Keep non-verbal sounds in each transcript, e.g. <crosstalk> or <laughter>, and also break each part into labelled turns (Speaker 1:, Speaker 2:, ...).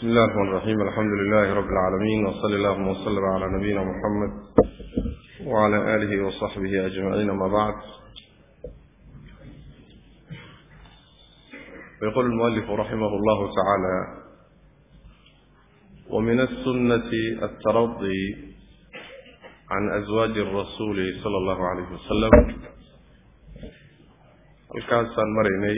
Speaker 1: بسم الله الرحمن الرحيم. الحمد لله رب العالمين وصلى اللهم وسلم على نبينا محمد وعلى آله وصحبه أجمعين ما بعد. ويقول المؤلف رحمه الله تعالى ومن السنة الترضي عن أزواج الرسول صلى الله عليه وسلم. halkaasaan maraynay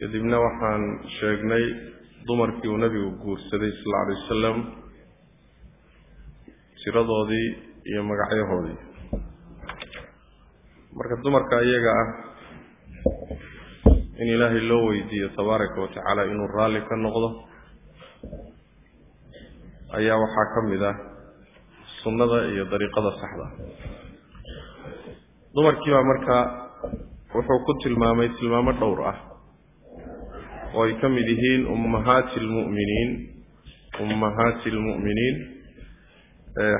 Speaker 1: kadibna waxaan sheegnay dumarkii uu nabigu guursaday sal alla alay wasalam tiradoodii iyo magacyahoodii. Marka dumarka iyaga ah in ilaahay loo weydiiyo tabaaraka wa tacaala inuu raalli ka noqdo ayaa waxaa ka mid ah sunnada iyo dariiqada saxda dumarkii baa marka wuxuu ku tilmaamay tilmaamo dhowr ah oo ay ka mid yihiin ummahaati almu'miniin ummahaati almu'miniin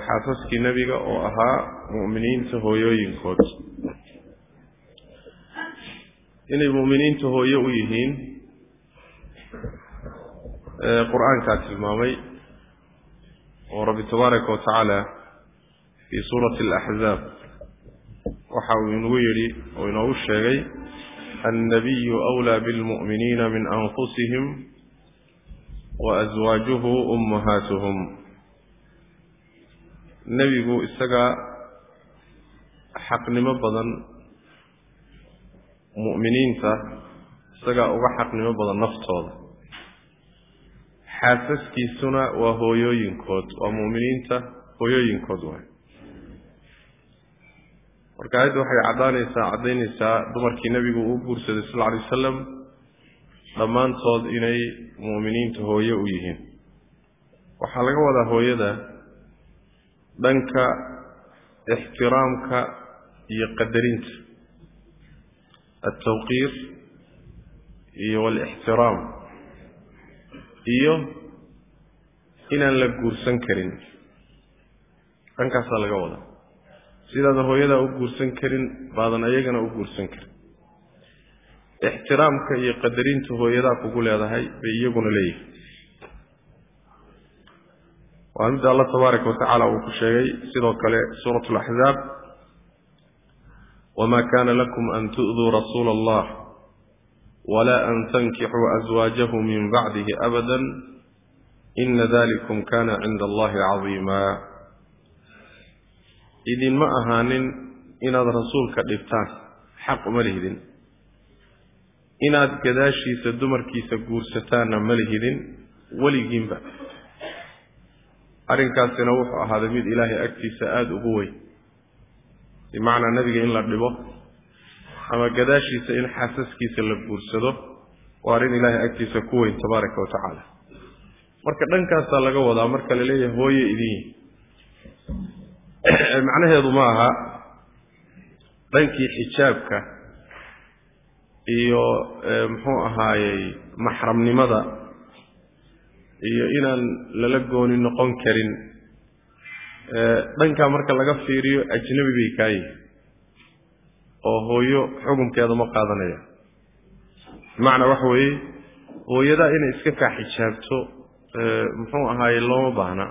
Speaker 1: xaasaskii nebiga oo ahaa mu'miniinta hooyooyinkood. Inay mu'miniinta hooye u yihiin qur'aankaa tilmaamay oo rabbi tabaaraka wa tacaala fii suurati alaxzaab waxa uu inagu yidhi oo inoogu sheegay annabiyu أwlىa bاlmuؤminiina min anfusihim waaswaajuhu ummahaatuhum nebigu isagaa xaqnimo badan mu'miniinta isagaa uga xaqnimo badan naftooda xaasaskiisuna waa hooyooyinkood waa mu'miniinta hooyooyinkood waay marka aayadda waxay caddaanaysaa caddaynaysaa dumarkii nebigu uu guursaday sal alay wasalam dhammaantood inay mu'miniinta hooye u yihiin. Waxaa laga wadaa hooyada dhanka ixtiraamka iyo qadarinta altawqiir iyo walixtiraam iyo inaan la guursan karin. Dhankaasaa laga wadaa sidaadan hooyadaa u guursan karin baadan ayagana u guursan karin. Ixtiraamka iyo qadarinta hooyadaa kugu leedahay bay iyaguna leeyihiin waa midda alla tabaaraka wa tacaala uu ku sheegay sidoo kale suurat alaxzaab wamaa kana lakum an tu'duu rasuula allah walaa an tankixuu aswaajahu min bacdihi abada ina dalikum kana cinda allahi caظiima idinma ahaanin inaad rasuulka dhibtaan xaq uma lihidin. Inaad gadaashiisa dumarkiisa guursataanna ma lihidin weligiinba. Arrinkaasina wuxuu ahaaday mid ilaahay agtiisa aada ugu weyn. Bimacnaa nebiga in la dhibo ama gadaashiisa in xaasaskiisa la guursado waa arrin ilaahay agtiisa ku weyn tabaaraka wa tacaala. Marka dhankaasaa laga wadaa marka la leeyahay hooye idin macnaheedu ma aha. Dhankii xijaabka iyo muxuu ahaayey maxramnimada iyo inaan lala gooni noqon karin. Dhankaa marka laga fiiriyo ajnabi bay kaayihin oo hooyo xukunkeeda ma qaadanaya. Bimacnaa waxa weeye hooyadaa inay iska kaa xijaabto muxuu ahaaye looma baahna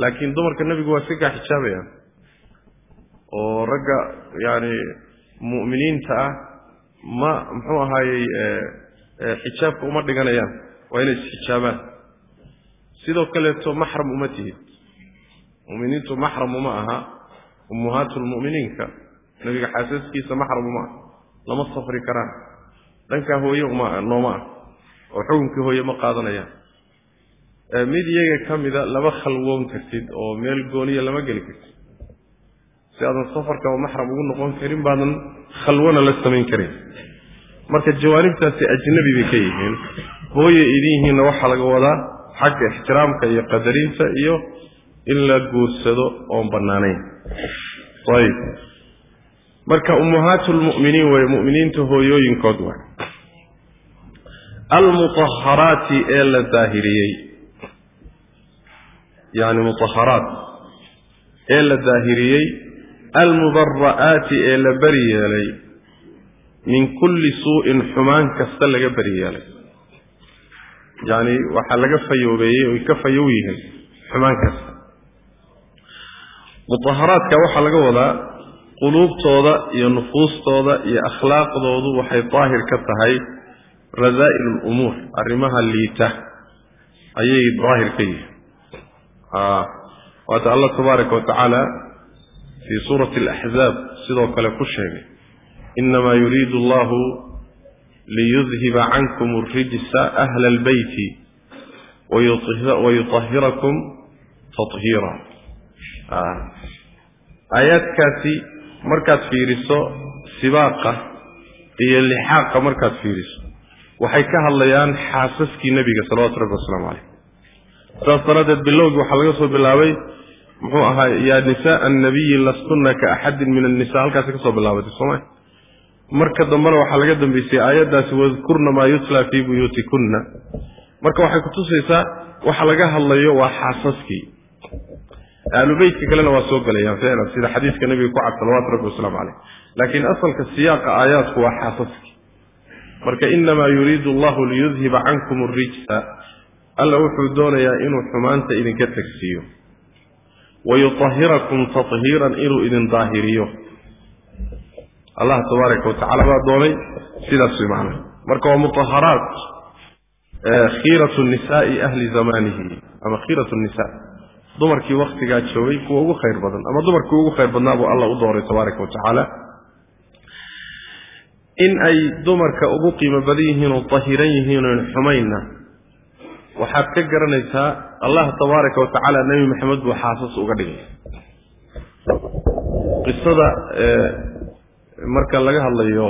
Speaker 1: laakiin dumarka nebigu waa iska kaa xijaabayaan oo ragga yaani mu'miniinta ah ma muxuu ahaayey xijaabka uma dhiganayaan waa inay isxijaabaan sidoo kaleeto maxram uma tihid. Mu'miniintu maxram uma aha ummahaatulmu'miniinka nebiga xaasaskiisa maxram uma ah lama safri karaan. Dhankaa hooye uma nooma ah oo xukunkii hooye ma qaadanayaan mid iyaga ka mida lama khalwoon kartid oo meel gooniya lama geli kartid. Si aadan safarkaba maxram ugu noqon karin baadan khalwana la samayn karin. Marka jawaanibtaasi ajnabi bay ka yihiin hooye idin yihiinna waxaa laga wadaa xagga ixtiraamka iyo qadarinta iyo in la guursado oon bannaanayn. Ayib. Marka ummahaatu lmu'miniin wey mu'miniinta hooyooyinkood waay almutaharaati ee la daahiriyey yacni mutaharaat ee la daahiriyey almubara'aati ee la beri yeelay min kulli suu'in xumaan kasta laga beri yeelay. Yacni waxaa laga fayoobeeyey oy ka fayow yihiin xumaan kasta. Mutaharaadka waxaa laga wadaa quluubtooda iyo nufuustooda iyo akhlaaqdoodu waxay daahir ka tahay rasaa'il alumuur arrimaha liita ayay daahir ka yihiin waata allah tabaaraka wa tacaala fii suurati alaxzaab sidoo kale ku sheegay inamaa yuriidu allahu liyudhiba cankum arijsa ahla albeyti wayutahirakum tahiira aayaadkaasi markaad fiiriso sibaaqa iyo lixaaqa markaad fiiriso waxay ka hadlayaan xaasaskii nebiga salawatu rabbi wasalaamu caleyh saas daraaddeed bilowgii waxaa laga soo bilaabay muxuu ahaa yaa nisaaa annabiyi lastunna ka axadin min annisa halkaasi ka soo bilaabatay sooma marka dambena waxaa laga dambeysay aayaddaasi wadkurna maa yutla fii buyuutikunna. Marka waxay kutusaysaa waxa laga hadlayo waa xaasaskii. Ahlubeytka kalena waa soo gelayaan ficlan sida xadiiska nebiga ku cad salawatu rabbi wasalaamu caleyh laakiin asalka siyaaqa aayaadku waa xaasaskii. Marka inamaa yuriidu allahu liyudhiba cankum arijsa alla wuxuu doonayaa inuu xumaanta idinka tegsiiyo wayutahirakum tathiiran inuu idin daahiriyo. Allah tabaaraka watacala baa doonay sidaas way macnaha marka waa mutaharaat khiiratu nisaai ahli zamanihi ama khiiratu nisa dumarkii waktigaa joogay kuwa ugu khayr badan ama dumarkii ugu khayr badnaa buu allah u dooray tabaaraka wa tacaala. In ay dumarka ugu qiimo badan yihiin oo dahiran yihiin oon xumaynna waxaad ka garanaysaa allah tabaaraka wa tacaala nebi maxamed buu xaasas uga dhigay. Qisada marka laga hadlayo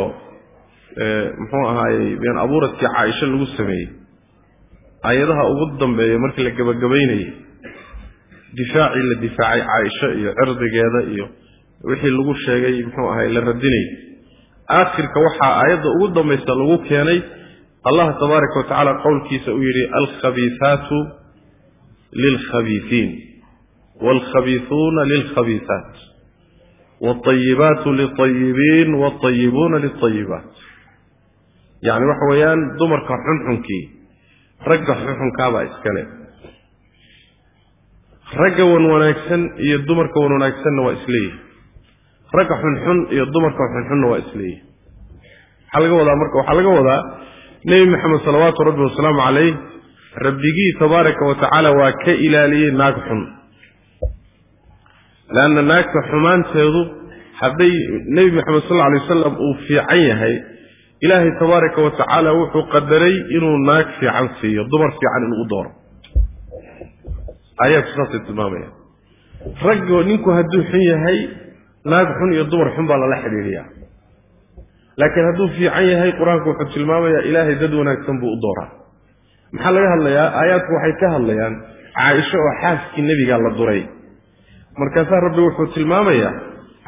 Speaker 1: muxuu ahaayey been abuuradkii caaisho lagu sameeyey aayadaha ugu dambeeya markii la gebagabaynayay difaacii la difaacay caaisho iyo cirdigeeda iyo wixii lagu sheegay muxuu ahay la radinayay aakhirka waxaa aayadda ugu dambaysa lagu keenay allah tabaaraka wa tacaala qowlkiisa uu yidhi alkhabiihaatu lilkhabiiiin waalkhabiiuuna lilkhabiihaat waalayibaatu lilayibiin waalayibuuna lilayibaat yacni waxa weeyaan dumarka xunxunkii ragga xunxunkaabaa iskale ragga wan wanaagsan iyo dumarka wan wanaagsanna waa isleeyihi ragga xunxun iyo dumarka xunxunna waa isleeyihi maxaa laga wadaa marka waxaa laga wadaa nebi maxamed salawaatu rabbi wasalaamu calayh rabbigii tabaaraka wa tacaala waa ka ilaaliyey naag xun. Leanna naagta xumaanteedu hadday nebi maxamed sal alay wasalam uu fiican yahay ilaahay tabaaraka wa tacaala wuxuu qadaray inuu naag fiican siiyo dumar fiican inuu u dooro. Aayaadku saasay tilmaamayaan raggo ninku hadduu xun yahay naag xun iyo dumar xun baa lala xidhiidhiyaa laakiin hadduu fiican yahay qur'aanku wuxuu tilmaamayaa ilaahay dad wanaagsan buu u dooraa. Maxaa laga hadlayaa? Aayaadku waxay ka hadlayaan caaisho oo xaaskii nebigaa la duray. Markaasaa rabbi wuxuu tilmaamayaa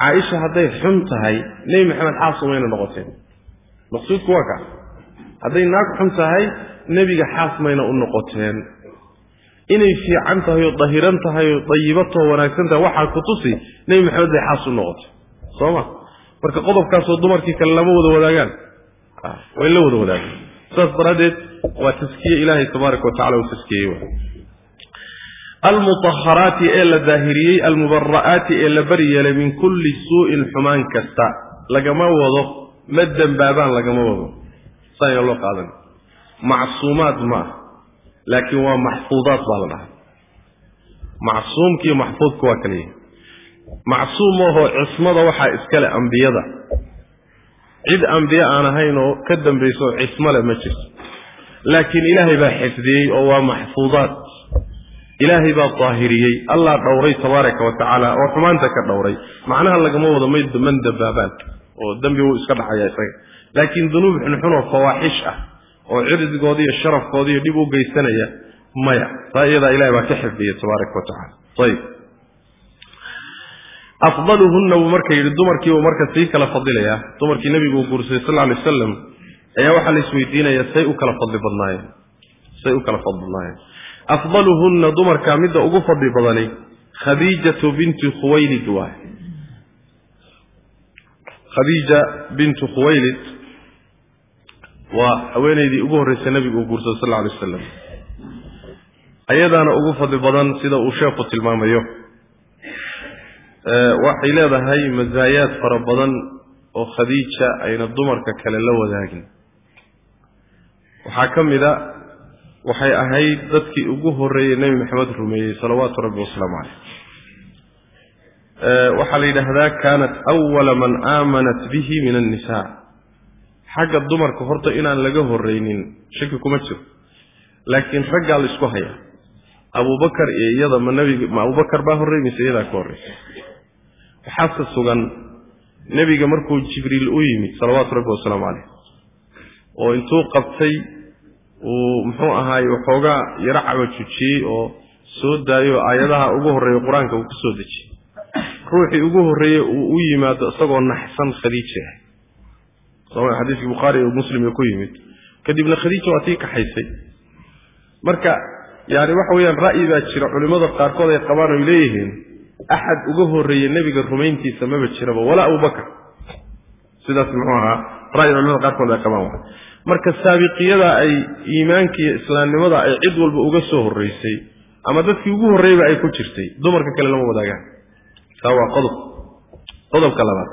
Speaker 1: caaisha hadday xun tahay nebi maxamed xaas umayna noqoteen. Maqsuudku waa kaa hadday naag xun tahay nebiga xaas mayna u noqoteen. Inay fiican tahay oo dahiran tahay oo dayibatoo wanaagsan tahay waxaa ku tusi nebi maxamed bay xaas u noqotay. Soo ma marka qodobkaasoo dumarkii kale lama wada wadaagaan. Way la wada wadaagaan. Saas daraaddeed waa taskiye ilaahay tabaaraka wa tacala uu taskiyey almutaharaati ee la daahiriyey almubara'aati ee la bari yeelay min kulli suu'in xumaan kasta lagama wado ma dembaabaan lagama wado. Saayna loo qaadan. Macsuumaad ma ah laakiin waa maxfuudaad baa la dhahaa. Macsuumkiiyo maxfuudka waa kala yahay macsuum ahoo cismada waxaa iskale ambiyada. Cid ambiye aan ahayn oo ka dambayso leh ma jirto. Laakiin ilaahay baa xifdiyey oo waa maxfuudaad. Ilaahay baa daahiriyey. Allah dhowray tabaaraka wa tacaala oo xumaanta ka dhowray. Macnaha lagama wado man dabaabaan oo dembi wuu iska dhacaya isaga. Laakiin dunuub xunxun oo fawaaxish ah oo cirdigooda iyo sharafkooda dhib u geysanaya maya. Taa iyadaa ilahay baa ka xifdiyey tabaaraka wa tacala afdaluhunna buu marka yidhi dumarkiibuu marka sii kala fadilayaa dumarkii nebigu uu guursaday sal alay wasalam ayaa waxaa la isweydiinayaa say u kala fadli badnaayeen. Say u kala fadli badnaayeen. Afdaluhunna dumarka midda ugu fadli badani khadiijatu binti khuwaylid waay khadiija bintu khuwaylid waa haweenaydii ugu horreysay nebigu uu guursaday sal alay wasalam ayadaana ugu fadli badan sida uu sheekhu tilmaamayo waxay leedahay masaayaad fara badan oo khadiija ayna dumarka kale la wadaagin. Waxaa ka mid a waxay ahayd dadkii ugu horreeyey nebi maxamed rumeeyey salawaatu rabbi wasalaamu caleyh waxaa la yidhaahdaa kaanat awala man aamanat bihi min annisa xagga dumarka horta inaan laga horreynin shaki kuma jiro. Laakiin raggaa la isku hayaa abubakar iyo iyada ma nabig ma abubakar baa horrey mise iyadaa ka horreysa waxaase sugan nebiga markuu jibriil u yimid salawaatu rabbi wasalaamu caleyh oo intuu qabtay uu muxuu ahaaye waxoogaa yaro cabajujiyey oo soo daayoo aayadaha ugu horreeya qur'aanka uu ku soo dejiyey. Ruuxii ugu horreeyey uu u yimaado isagoo naxsan khadiija ah. Xadiiskii bukhaari oo muslim ku yimid. Kadibna khadiija waa tii kaxaysay. Marka yani waxa weeyaan ra'yi baa jira culimmada qaarkood ay qabaan oy leeyihiin axad uga horreeye nebiga rumayntiisa maba jiraba walaa abubakar sidaas muxuu ahaa ra'yi culimada qaarkood ay qabaan marka saabiqiyada ay iimaanka iyo islaamnimada ay cid walba uga soo horreysay ama dadkii ugu horreeyba ay ku jirtay dumarka kale lama wadaagaan taa waa qodob qodobka labaad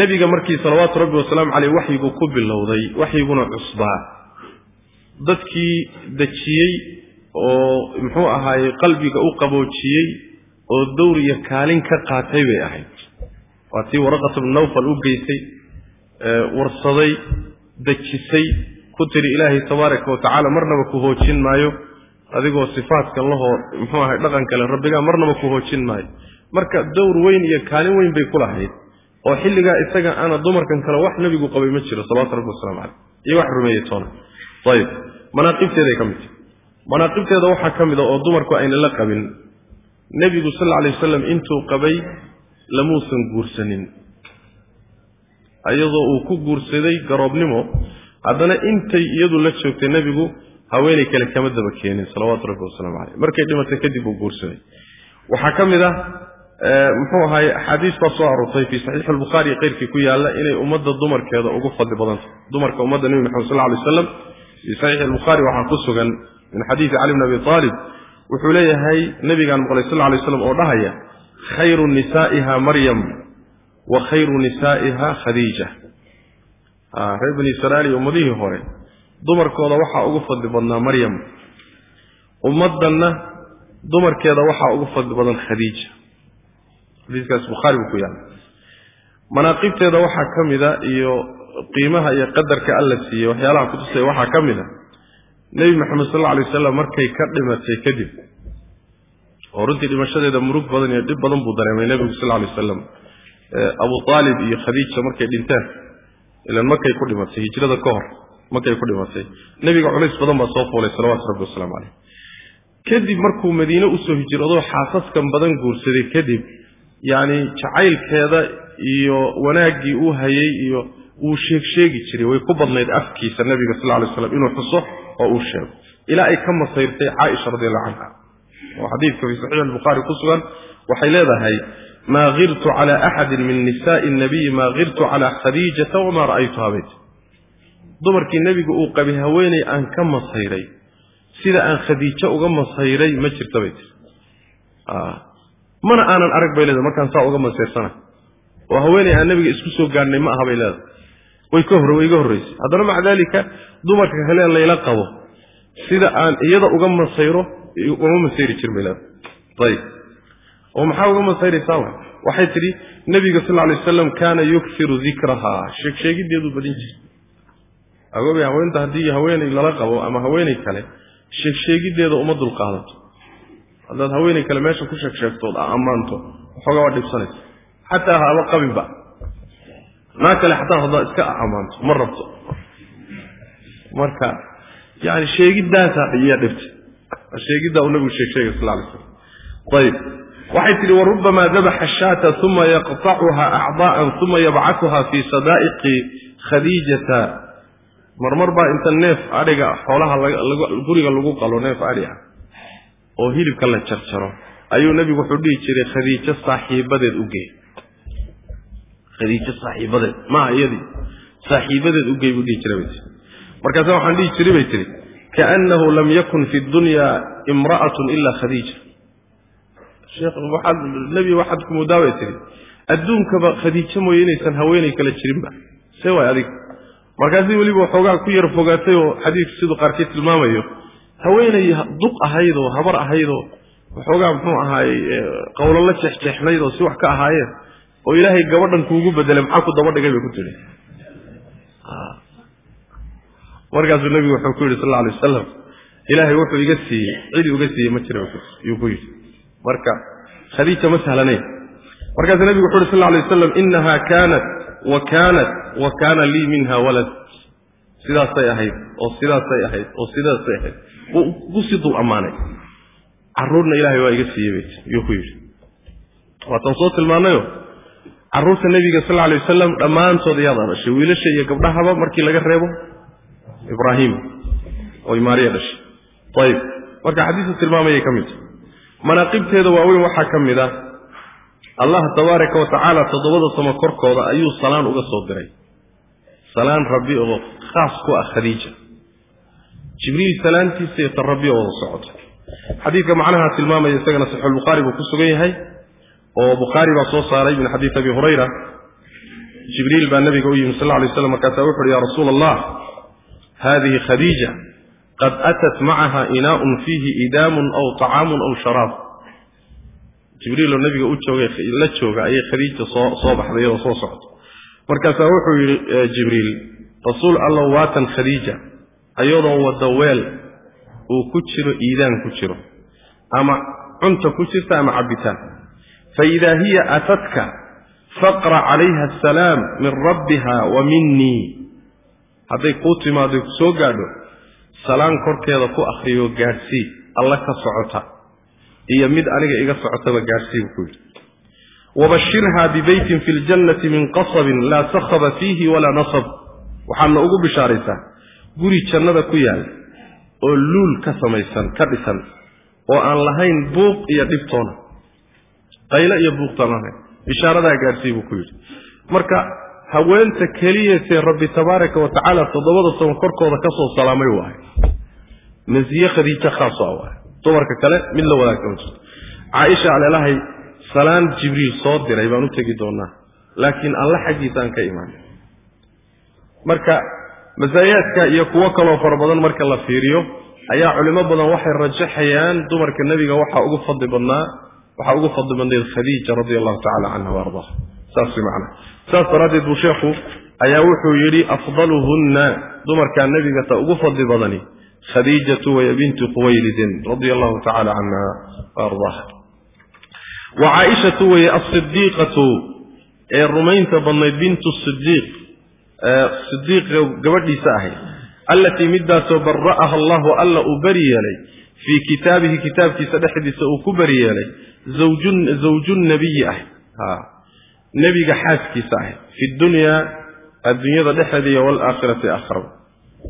Speaker 1: nebiga markii salawaatu rabbi wasalaamu caleyh waxyigu ku bilowday waxyiguna cusbaa dadkii dejiyey oo muxuu ahaaye qalbiga u qaboojiyey oo dowr iyo kaalin ka qaatay bay ahayd. Waa tii waraqat bnu nawfal u geysay warsaday dejisay ku tiri ilaahay tabaaraka wa tacaala marnaba ku hoojin maayo adigoo sifaatkan lahoo muxuu ahay dhaqan kale rabbigaa marnaba ku hoojin maayo. Marka dowr weyn iyo kaalin weyn bay ku lahayd oo xilligaa isaga ana dumarkan kale wax nebigu qabay ma jiro salawatu rabbi waslamu caleyh iyo wax rumeeyey toona. Ayib. Manaaqibteeday ka mid. Tahy manaaqibteeda waxaa ka mid a oo dumarku ayna la qabin nebigu sal alay wasalam intuu qabay lamuusan guursanin. Iyadoo uu ku guursaday garoobnimo haddana intay iyadu la joogtay nebigu haweenay kale kama daba keenin salawaatu rabbi wasalaamu caleyh markay dhimatay kadib uu guursaday. Waxaa ka mid ah muxuu ahaye axaadiis baa soo aroortay fii saxiixi albukhaari keyrkii ku yaalla inay ummadda dumarkeeda ugu fadli badanta dumarka ummadda nebi maxamed sal ly aslam fii saxiixi albukhaari waxaa ku sugan min xadiidi cali bn abi aalib wuxuu leeyahay nebigaan maqlay sal lay slam oo dhahaya khayru nisaa'iha maryam wa khayru nisaa'iha khadiija. Reer bani israa'iil iyo ummadihii hore dumarkooda waxaa ugu fadli badnaa maryam. Ummaddanna dumarkeeda waxaa ugu fadli badan khadiija. Xadiiskaas bukhaari buu ku yaalla manaaqibteeda waxaa ka mida iyo qiimaha iyo qadarka alla siiyey waxyaalaha kutusaya waxaa ka mid a nebi maxamed sal alla alay wasalam markay ka dhimatay kadib oo runtii dhimashadeeda murug badan iyo dhib badan buu dareemay nebigu sal alay wasalam abu aalib iyo khadiija markay dhinteen ilan markay ku dhimatay hijrada ka hor markay ku dhimatay nebiga culays badan baa soo fuulay salawaatu rabbi wasalaamu caleyh kadib markuu madiine u soo hijrado xaasaskan badan guursaday kadib yacni jacaylkeeda iyo wanaaggii uu hayay iyo wuu sheeg jiray way ku badnayd afkiisa nebiga sal alay slam inuu xuso oo uu sheego. Ilaa ay ka masayrtay caaisha radiallahu canha oo xadiidka fii saxiix albukhaari ku sugan waxay leedahay maa kirtu cala axadin min nisaai nabiyi maa kirtu cala khadiijata wamaa ra'aytuha bayt dumarkii nebigu uu qabay haweeney aan ka masayray sida aan khadiijo uga masayray ma jirta bay tir mana aanan arag bay leedahay markaan saa uga masayrsana oo haweeney aan nebiga isku soo gaadhnay ma aha bay leedahay way iga horraysay haddana maca daalika dumarka kale layla qabo sida aan iyada uga masayro uma masayri leedahay. Ayib oo maxaa uga masayraysaa wa waxay tidhi nebiga sal alay wasalam kaana yuksiru dikrahaa sheegsheegideedu badin jirta agoobay haweenta haddii haweeney lala qabo ama haweeney kale sheegsheegideeda uma dulqaadato. Haddaad haweeney kale meesha ku sheegsheegtood a ammaanto waxoogaa waa dhibsanaysa. Xataa haba qabinba naa kale xataa haddaad iska ammaanto ma rabto. Marka yani sheegiddaasa iyaa dhibtay sheegiddaa uu nabigu sheeg sheegay sal alay slam ayib waxay tidhi warubbamaa dabaxa shaata uma yaqtacuha acdaa'an uma yabcatuha fii sadaa'iqi khadiijata. Marmar baa inta neef adhiga xoolaha guriga lagu qalo neef adhi ah oo hilibka la jarjaro. Ayuu nebigu wuxuu dhihi jiray khadiijo saaxiibadeed u gey khadiijo saaxiibadeed. Maaha iyadii saaxiibadeed u gey buu dhihi jiray bay tii markaasa waxaan dhihi jiray bay tihi kaannahu lam yakun fi dunya imra'atun ila khadiija. Nebi waxaad ku mudaabay tiri adduunkaba khadiijo mooye inaysan haweenay kala jirinba see waay adig markaasi weliba waxoogaa ku yar fogaatay oo xadiidku siduu qaarkii tilmaamayo haweenay duq ahaydoo habar ahaydoo waxoogaa muxuu ahaayey qowlo la jeexjeexnayd oo si wax ka ahaayeen oo ilaahay gabadhan kuugu bedelay maxaa ku daba dhigay bay ku tiri markaasuu nebigu wuxuu ku yidhi sal alla alay wasalam ilaahay wuxuu iga siiyey cidi uga siiyey ma jira yuu ku yidhi. Marka khadiija ma sahlanayn. Markaasuu nebigu wuxu uhi sal alla alay wasalam inaha kaanat wa kaanat wa kaana lii minha walad. Sidaasay ahayd oo sidaasay ahayd oo sidaasay ahayd. Ku sii dul ammaanay. Carruurna ilaahay waa iga siiyey bay yuu ku yidhi. Waatan soo tilmaanayo carruurta nebiga sal alay wasalam dhammaantood iyaad dhashay. Wiilasha iyo gabdhahaba markii laga reebo ibraahim. Oy maariya dhashay. Ayib marka xadiisu tilmaamayay ka mid. Manaaqibteeda waaweyn waxaa ka mid ah allah tabaaraka wa toddobada samo korkooda ayuu salaan uga soo diray. Salaan rabbi oo khaas ku ah khadiija. Jibriil salaantiisa iyo tan rabbi oo wada socota. Xadiidka macnaha tilmaamaya isagana saxiixulbukhaari ku sugan yahay oo bukhaari baa soo saaray min xadiid abi hurayra. Jibriil baa nabiga u yimi sal lay slam markaasaa wuxu uhi ya rasuula allah hadihi khadiija qad atat macaha inaaun fiihi idaamun aw طacaamun aw sharaab. Jibriiloo nabiga u joogay la jooga ayay khadiija soo soo baxday oo soo socota markaasaa wuxuu yidhi jibriil rasuul allow waatan khadiija ayadoo wadda weel uu ku jiro iidaan ku jiro ama cunta ku jirta ama cabbitaan faidaa hiya atadka faqra calayha asalaam min rabbiha wa minii hadday kuu timaado ku soo gaadho salaan korkeeda ku akhriyo gaadhsii alla ka socota iyo mid aniga iga socotaba gaadhsii buu ku yidhi wabashirha bibeytin fi ljannati min qasabin laa sakhaba fiihi walaa nasab waxaadna ugu bishaaraysaa guri jannada ku yaal oo luul ka samaysan ka dhisan oo aan lahayn buuq iyo dhibtoona qayle iyo buuqtaan lahayn bishaaradaa gaadhsii buu ku yidhi. Marka haweenta keliyatee rabbi tabaaraka wa toddobada samo korkooda ka soo salaamay waahay masiye khadiijo khaaso a waay dumarka kale mid la wadaagta ma jirto. Caaisha aleelahay salaan jibriil soo diray baan u tegi doonaa. Laakiin alla xaggiisa ka imaanay marka masaayaadka iyo kuwo kaloo fara badan marka la fiiriyo ayaa culimo badan waxay rajaxayaan dumarka nebiga waxaa ugu fadli badnaa waxaa ugu fadli khadiija radia allahu tacala canha wa saas way macnaha saas daraaddeed buu sheekhu ayaa wuxuu yidhi afdaluhunna dumarkaa nebiga ta ugu fadli badani khadiijatu waya bintu khuwaylidin radia allahu tacala canha wa wa caaishatu weye asidiiqatu ee rumaynta badnayd bintu sidiiq sidiiqa gabadhiisa ahayd allatii midaasoo bara'aha allahu alla uu beri yeelay fii kitaabihi kitaabkiisa dhexdiisa uu ku beri yeelay zawjunnabiyi ahayd nebiga xaaskiisa ahayd fi dunyaa adduunyada dhexeeda waalaakhirati aakhirada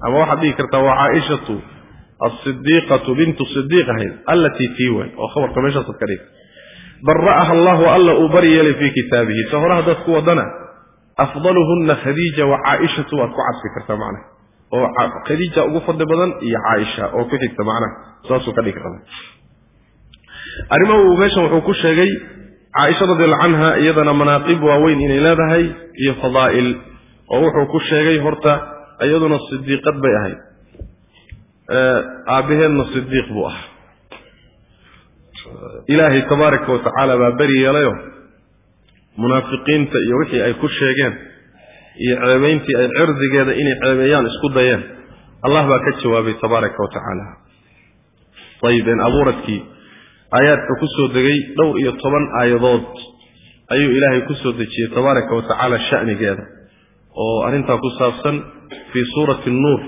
Speaker 1: ama waxaad dhihi kartaa waa caaishatu asidiiqatu bintu sidiiq ahayd allatii tii way oo khabarka meeshaasaad ka dhigta bara'aha allahu alla uu bari yeelay fii kitaabihi ta hore haddaad wadana afdaluhunna khadiija wa caaishatu waad ku cadfi kartaa macnaha oo khadiija ugu fadli badan iyo caaisha oo ku xigta macnaha saasuu ka dhigi raba arrimaha uu meeshan wuxuu ku sheegay caaisha radiallahu canha iyadana manaaqib waaweyn inay leedahay iyo fadaa'il oo wuxuu ku sheegay horta iyaduna sidiiqad bay ahayd. Aabbaheedna sidiiq buu ahaa. Ilaahay tabaaraka wa baa beri yeelayo munaafiqiinta iyo wixii ay ku sheegeen iyo ceebayntii ay cirdigeeda inay ceebeeyaan isku dayeen. Allah baa ka jawaabay tabaaraka wa ayib een abuuradkii aayaadka ku degay dhowr iyo toban aayadood ayuu ilaahay ku dejiyey tabaaraka wa sha'nigeeda oo arrintaa ku saabsan fii suurati nuur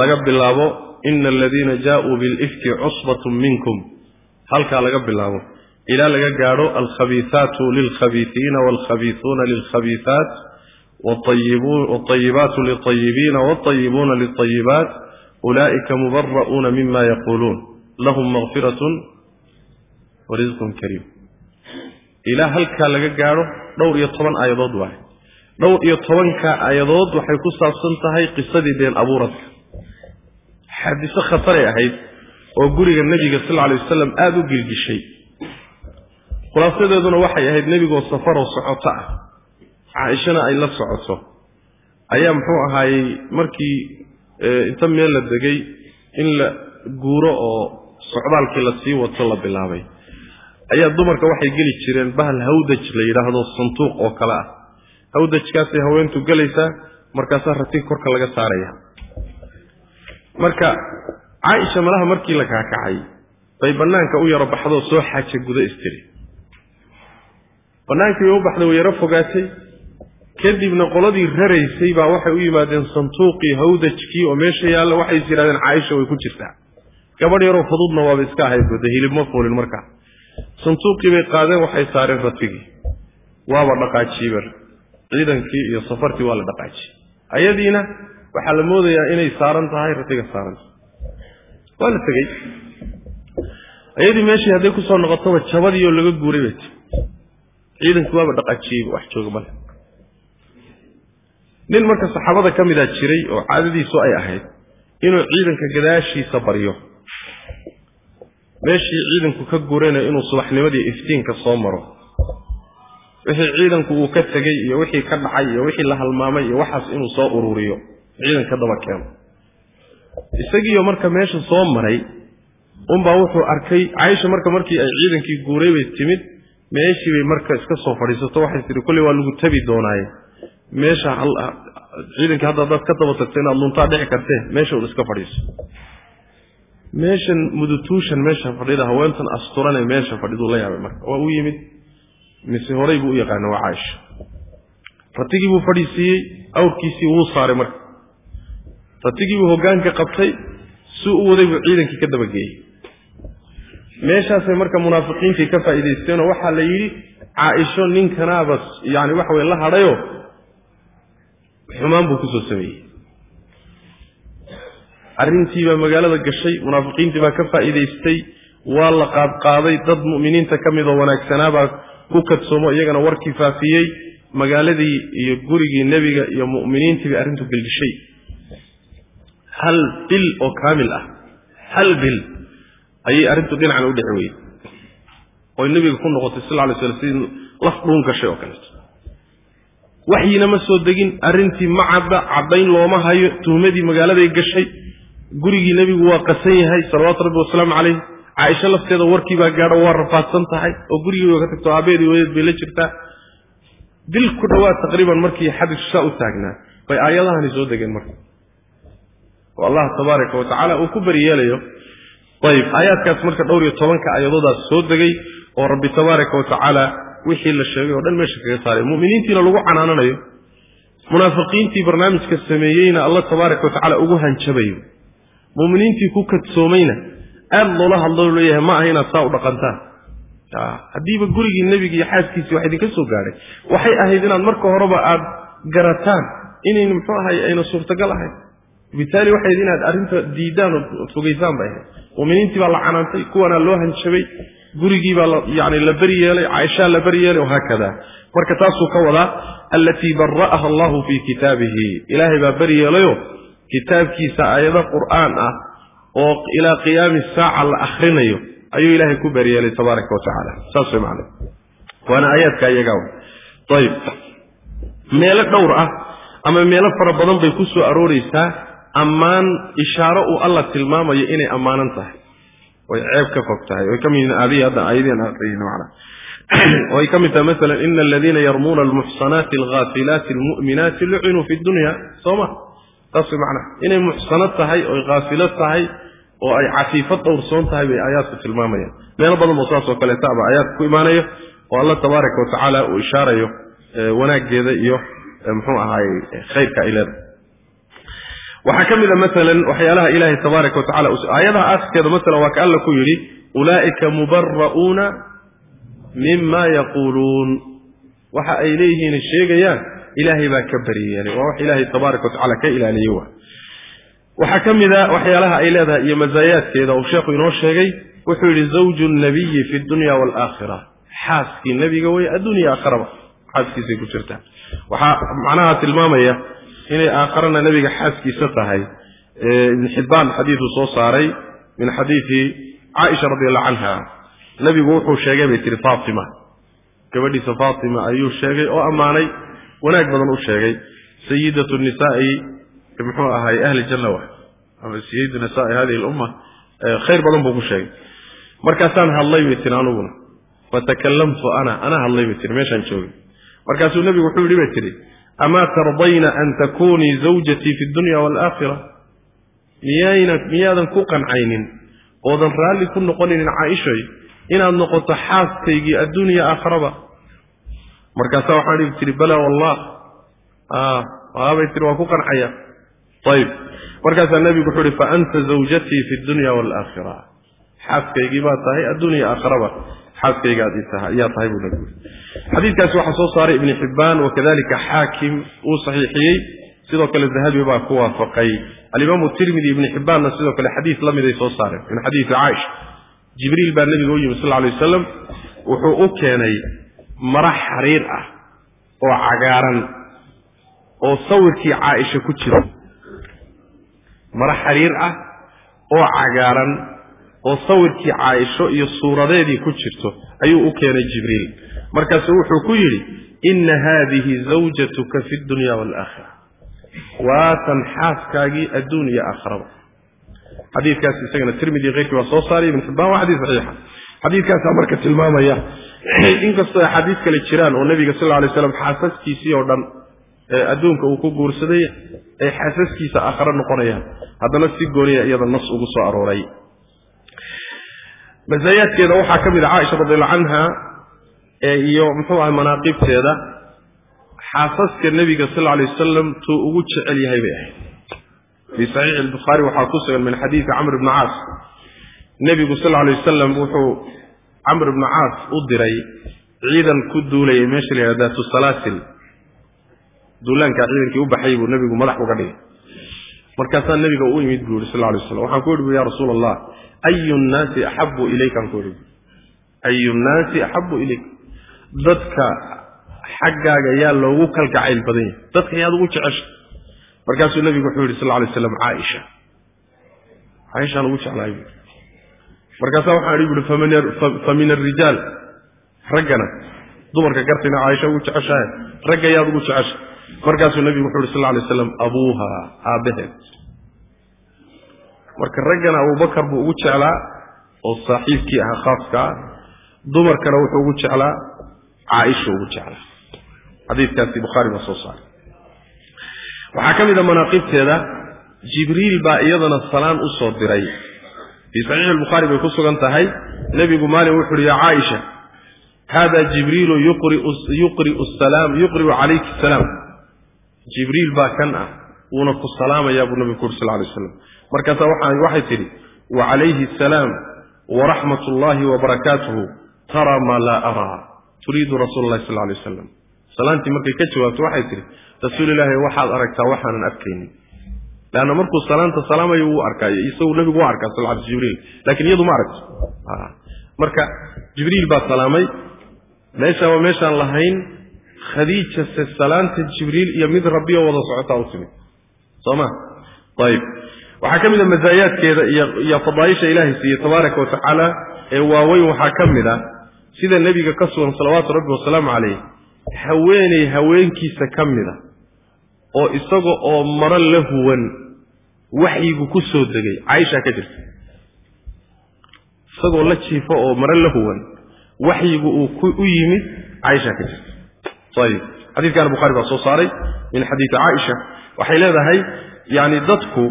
Speaker 1: laga bilaabo ina aladiina jaauu bilifki cusbatun minkum. Halkaa laga bilaabo. Ilaa laga gaadho alkhabiisaatu lilkhabiisiina waalkhabiisuuna lilkhabiisaat wاطayibaatu liطayibiina wاطayibuuna liطayibaat ulaa'ika mubara'uuna mima yaquuluun lahum makfirat warisqun kariim ilaa halkaa laga gaadho dhowr iyo toban aayadood waay dhowr iyo tobanka aayadood waxay ku saabsan tahay qisadii been abuuradka xaadiso khataray ahayd oo guriga nebiga sal alay wasalam aada u gilgishay khulaasadeeduna waxay ahayd caaishana ay la socoto. Ayaa muxuu ahaayey markii inta meel la degay in la guuro oo socdaalkii la sii wato la bilaabay. Ayaa dumarka waxay geli jireen bahal hawdaj la yidhaahdo sanduuq oo kale ah. Hawdajkaasay haweentu gelaysaa markaasaa ratig korka laga saaraya. Marka caaisha malaha markii la kaakacay bay bannaanka u yaro baxdoo soo xaaja guda istiri. Bannaankii u baxday way yaro fogaatay kadibna qoladii raraysay baa waxay u yimaadeen sanduuqii hawdajkii oo meesha yaalla waxay is yidhahdeen caaisha way ku jirtaa. Gabadh yaroo fududna waaba iska ahayd de hilib ma fuulin markaa sanduuqii bay qaadeen waxay saareen ratigii. Waaba dhaqaajiiber ciidankii iyo safartii waa la dhaqaajiyey. Ayadiina waxaa la moodayaa inay saaran tahay ratiga saaranta waa la tegey. Ayadii meeshii hadday ku soo noqotoba jabadii oo laga guuray bay ti ciidankii waaba dhaqaajiyeyba wax jooga male nin marka saxaabada ka midaa jiray oo caadadiisu ay ahayd inuu ciidanka gadaashiisa baryo. Meeshii ciidanku ka gurayna inuu subaxnimadii iftiinka soo maro. Wixii ciidanku uu ka tegey iyo wixii ka dhacay iyo wixii la halmaamay iyo waxaas inuu soo ururiyo ciidanka daba keeno. Isagiiyo marka meesha soo maray unbaa wuxuu arkay caaisha marka markii ay ciidankii guuray bay timid meeshii bay marka iska soo fadhiisato waxay tihi kolley waa lagu tabi doonaaye meesha ciidankii hadda haddaad ka daba tagto inaad luntaa dhici kartee meesha un iska fadhiiso. Meeshan mudutuushan meesha fadhida haweentan asturane meesha fadhiduu la yaabay marka. Waa u yimid mise horay buu u yaqaana waa caaisha. Ratigii buu fadhiisiiyey awrkiisii wuu saaray marka. Ratigii buu hoggaanka qabtay si u waday buu ciidankii ka dabageeyey meeshaasay marka munaafiqiintii ka faa'iidaysteenoo waxaa la yidhi caaisho ninkanaaba yani waxa weye la hadhayo xumaan buu ku soo sameeyey. Arrintii baa magaalada gashay munaafiqiintii baa ka faa'iidaystay waa la qaadqaaday dad mu'miniinta ka midoo wanaagsanaabaa ku kadsoomo iyagana warkii faafiyey magaaladii iyo gurigii nebiga iyo mu'miniintii bay arrintu gelgishay hal bil oo kaamil ah hal bil ayay arrintu dhinacna u dhici weyey oy nebiga ku noqotay sal ly slam sidii laf dhuun gashay oo kaleeto waxyina ma soo degin arrintii ma cadda caddayn looma hayo tuhmadii magaaladay gashay gurigii nebigu waa qasan yahay salawaatu rabbi wasalaamu calayh. Caaisho lafteeda warkii baa gaadho waa rafaadsan tahay oo gurigii way ka tagto aabeedii wadeed bay la jirtaa. Bil ku dhowaad taqriiban markii xadisu saa u taagnaa bay aayadahani soo degeen marka. Oo allah tabaaraka wa uu ku beriyeelayo ayib aayaadkaas marka dhowr iyo tobanka aayadoodaas soo degay oo rabbi tabaaraka wa wixii la sheegay oo dhan meesha kaga saaray. Mu'miniintiina lagu canaananayo munaafiqiintii barnaamijka sameeyeyna alla tabaaraka wa tacala ugu hanjabayo. Mu'miniintii ku kadsoomayna aad loola hadloo leeyahay ma aha inaad saa u dhaqantaan. Haddiiba gurigii nebiga iyo xaaskiisii wax idinka soo gaadhay waxay ahayd inaad marka horeba aad garataan inayn muxuu ahay ayna suurtagal ahayn bitaali waxay ahayd inaad arrinta diidaan ood fogaysaan bay ahayd. Mu'miniintii baa la canaantay kuwanaa loo hanjabay gurigii baa yani la beri yeelay caaishaa la beri yeelay wahaakada marka taasuu ka wadaa allatii bara'aha allahu fii kitaabihi. Ilaahay baa beri yeelayo kitaabkiisa aayado qur'aan ah oo ilaa qiyaami saaca la akrinayo ayuu ilaahay ku beryeelay tabaaraka wa saas way macana waana aayaadka iyagaa ayib meelo dhowr ah ama meelo fara badan bay ku soo ammaan ishaaro uu alla tilmaamayo inay ammaanan tahay way ceeb ka fog tahay way ka mid aadihi hadda aayadiin aqriyayna macana way ka mid tahay masalan ina aladiina yarmuuna almuxsanaati alghaafilaati almu'minaati lucinuu fi dunya. Soo ma? Taas way macnaha inay muxsano tahay oy haafilo tahay oo ay cafiifo dhowrsoon tahay bay aayaadku tilmaamayaan. Meelo badan oo saas oo kaleeta aba aayaadka ku imaanaya oo alla tabaaraka wa tacaala uu ishaarayo wanaaggeeda iyo muxuu ahaayey khayrka ay leedahay waxaa ka mid a masalan waxyaalaha ilaahay tabaaraka wa tacala aayadaha aaskeeda masalan waa ka alla ku yidhi ulaa'ika mubara'uuna mima yaquuluun. Waxa ay leeyihiin sheegayaan ilaahay baa ka beriyeelay waa wax ilaahay tabaaraka wa ka ilaaliye wa waxaa ka mid a waxyaalaha ay leedahay iyo masaayaadkeeda uu sheekhu inoo sheegay wuxuu yidhi zawju nabiyi fi dunya waalaakhira xaaskii nebiga wey adduunya aakharaba xaaskiisay ku jirtaa. Waxaa macnaha tilmaamaya inay aakharana nebiga xaaskiisa tahay. Ibn xibbaan xadiiduu soo saaray min xadiidi caaisha radi allahu canha nebigu wuxuu sheegay bay tihi faatima. Gabadhiisa faatima ayuu sheegay oo ammaanay wanaag badan u sheegay. Sayidatu nisaa'i muxuu ahay ahli janna wa? Ama sayyidu nisaa'i hadihi lumma khayr badan buu ku sheegay. Markaasaan hadlay bay tihi aniguna. Fatakalamtu ana anaa hadlay bay tihi meeshaan joogay. Markaasuu nebigu wuxuu yidhi bay tihi amaa tardayna an takunii zawjatii fi dunya waalaakhira miyayna miyaadan ku qancaynin oodan raalli ku noqonaynin caaishay inaad noqoto xaaskaygii adduuniya aakharaba markaasaa waxaan dhihi tihi bala wallah waabay tihi waa ku qancaya ayib markaasaa nebigu wuxuu ihi fa anta zawjatii fi dunya waalaakhira xaaskaygii baa tahay adduuniya aakharaba xaaskayga aad ayaa tahay buu nebigu xadiidkaasi waxaa soo saaray ibni xibbaan wakadalika xaakim uu saxiixiyey. Sidoo kale dahabi baa ku waafaqay. Alimaamu tirmidi ibni xibbaanna sidoo kale xadiid la miday soo saareen min xadiidi caaisha. Jibriil baa nebiga u yimi sal lla lay wasalam wuxuu u keenay mara xariir ah oo cagaaran oo sawirkii caaisha ku jiro mara xariir ah oo cagaaran oo sawirkii caaisho iyo suuradeedii ku jirto ayuu u keenay jibriil. Markaasu wuxuu ku yidhi inna haadihi zawjatuka fi dunya waalaakhira waatan xaaskaagii adduun iyo aakharaba xadiidkaas isagana tirmidi keyrkii baa soo saaray ibn xibbaan waa xadiis saxiixa. Xadiidkaasaa marka tilmaamaya <clears throat> inkastoo axaadiis kale jiraan oo nebiga sal lla lay slam xaasaskiisii oo dhan ee adduunka uu ku guursaday ay xaasaskiisa aakhare noqonayaan. Haddana si gooniya iyada nas ugu soo arooray masaayaadkeeda waxaa ka mid a caaisha radiallahu canha iyo muxuu ahay manaaqibteeda xaasaska nebiga sal alay wasalam tuu ugu jecel yahay bay ahayd. Fii saxiixi albukhaari waxaa ku sugan min xadiidi camr ibni caas. Nebigu sal alay wasalam wuxuu camr ibni caas u diray ciidan ku duulayay meesha la yihahda daatu salaasil ciidankii u baxay buu nebigu madax uga dhigay markaasaa nebiga u imid buu yihi sal lla alay waslam waxaan ku yidhi bu ya rasuula allah ayu nnaasi axabu ilaykaan ku yidhi. Ayu nnaasi axabu ilayk. Dadka xaggaaga yaa loogu kalgacayl badan yahay. Dadka yaad ugu jecesha markaasuu nebigu wuxuu yidhi sal lla alay slam caaisha. Caaishaan ugu jeclahay bu markaasaa waxaan idhi buui fa min alrijaal raggana dumarka gartayna caaisha ugu jeceshahay. Ragga yaad ugu jecesha markaasuu nebigu wuxuu yidhi sal lla alay abuuha aabbaheed marka raggana abubakar buu ugu jeclaa oo saaxiibkii ahaa khaaska ah dumarkana wuxuu ugu jeclaa caaisha ugu jeclaa. Xadiidkaasi bukhaari baa soo saaray. Waxaa ka mid a manaaqibteeda jibriil baa iyadana salaan u soo diray. Fii saxiixi albukhaari bay ku sugan tahay nebigu maalin wuxu uhi yaa caaisha hada jibriilu yuqri'u calayki asalaam jibriil baa kan ah wuuna ku salaamayaa buu nabigu ku uri sal lay slam markaasaa waxay tidhi wa calayhi asalaam waraxmat ullaahi wabarakaatuhu taraa maa laa araa turiidu rasuula allahi sal lay wasalam salaantii markay ka jawaabto waxay tidhi rasuul ilaahi waxaad aragtaa waxaanan arkaynin leanna markuu salaanta salaamayo wuu arkaayo isagu nebigu waa arkaa sal jibriil lakiin iyadu ma aragto. Marka jibriil baa salaamay. Meeshaan waa meeshaan lahayn khadiijase salaanta jibriil iyo mid rabbiyo wada socotaa u timid. Soo ma ayib waxaa ka mid a masaayaadkeeda iyo fadaaisha ilaahay siiyey tabaaraka wa tacaala ee waaweyn waxaa ka mid a sida nebiga ka sugan salawaatu rabbi wasalaamu calayh haweeney haweenkiisa ka mida oo isaga oo maro la huwan waxyigu ku soo degay. Caaisha ka jirta. Isagoo la jiifo oo maro la huwan waxyigu uu u yimid caaisha ka jirta ayib xadiidkana bukhari baa soo saaray min xadiidi caaisha. Waxay leedahay yani dadku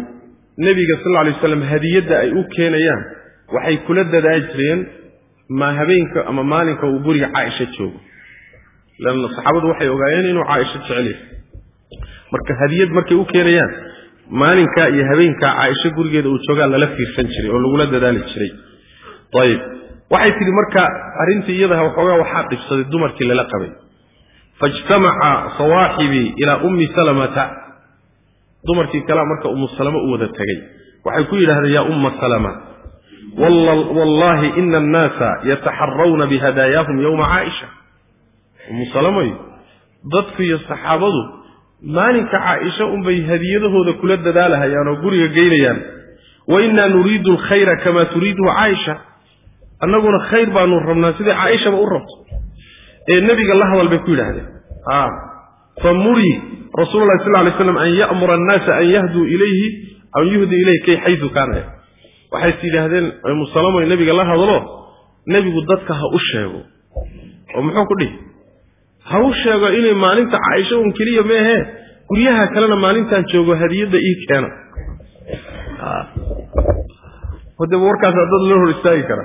Speaker 1: nebiga sal lla alay waslam hadiyadda ay u keenayaan waxay kula dadaali jireen ma habeenka ama maalinka uu guriga caaisha joogo. Lanna saxaabadu waxay ogaayeen inuu caaisha jecel yahay. Marka hadiyad markay u keenayaan maalinkaa iyo habeenkaa caaisho gurigeeda uu joogaa lala fiirsan jiray oo lagula dadaali jiray. Ayib waxay tidhi marka arrintii iyadaha waxoogaa waxaa dhibsaday dumarkii lala qabay faijtamaca sawaaxibii ilaa ummi salamata. Dumarkii kalea marka ummu salama u wada tegey waxay ku yidhahdeen yaa umma salama wallaahi ina annaasa yataxarawna bihadaayaahum yowma caaisha. Ummu salamayo dadku iyo saxaabadu maalinka caaisha unbay hadiyadahooda kula dadaalahayaan oo guriga geynayaan. Wa innaa nuriidu alkhayra kamaa turiiduhu caaisha. Annaguna khayr baanu rabnaa siday caaishaba u rabto ee nebiga la hadal bay ku yidhaahdeen. Fa muri rasuulu lahi sal lay slam an ya'mura annaasa an yahduu ilayhi an yuhdi ilayhi kay xayu kaana waxay is yidhaahdeen musalamo nebiga la hadlo nebigu dadka ha u sheego. Oo muxuu ku dhihi? Ha u sheego inay maalinta caaisho un keliya meehee guryaha kalena maalintaan joogo hadiyadda ii keena. Hadaba warkaasa dad loo hor istaagi kara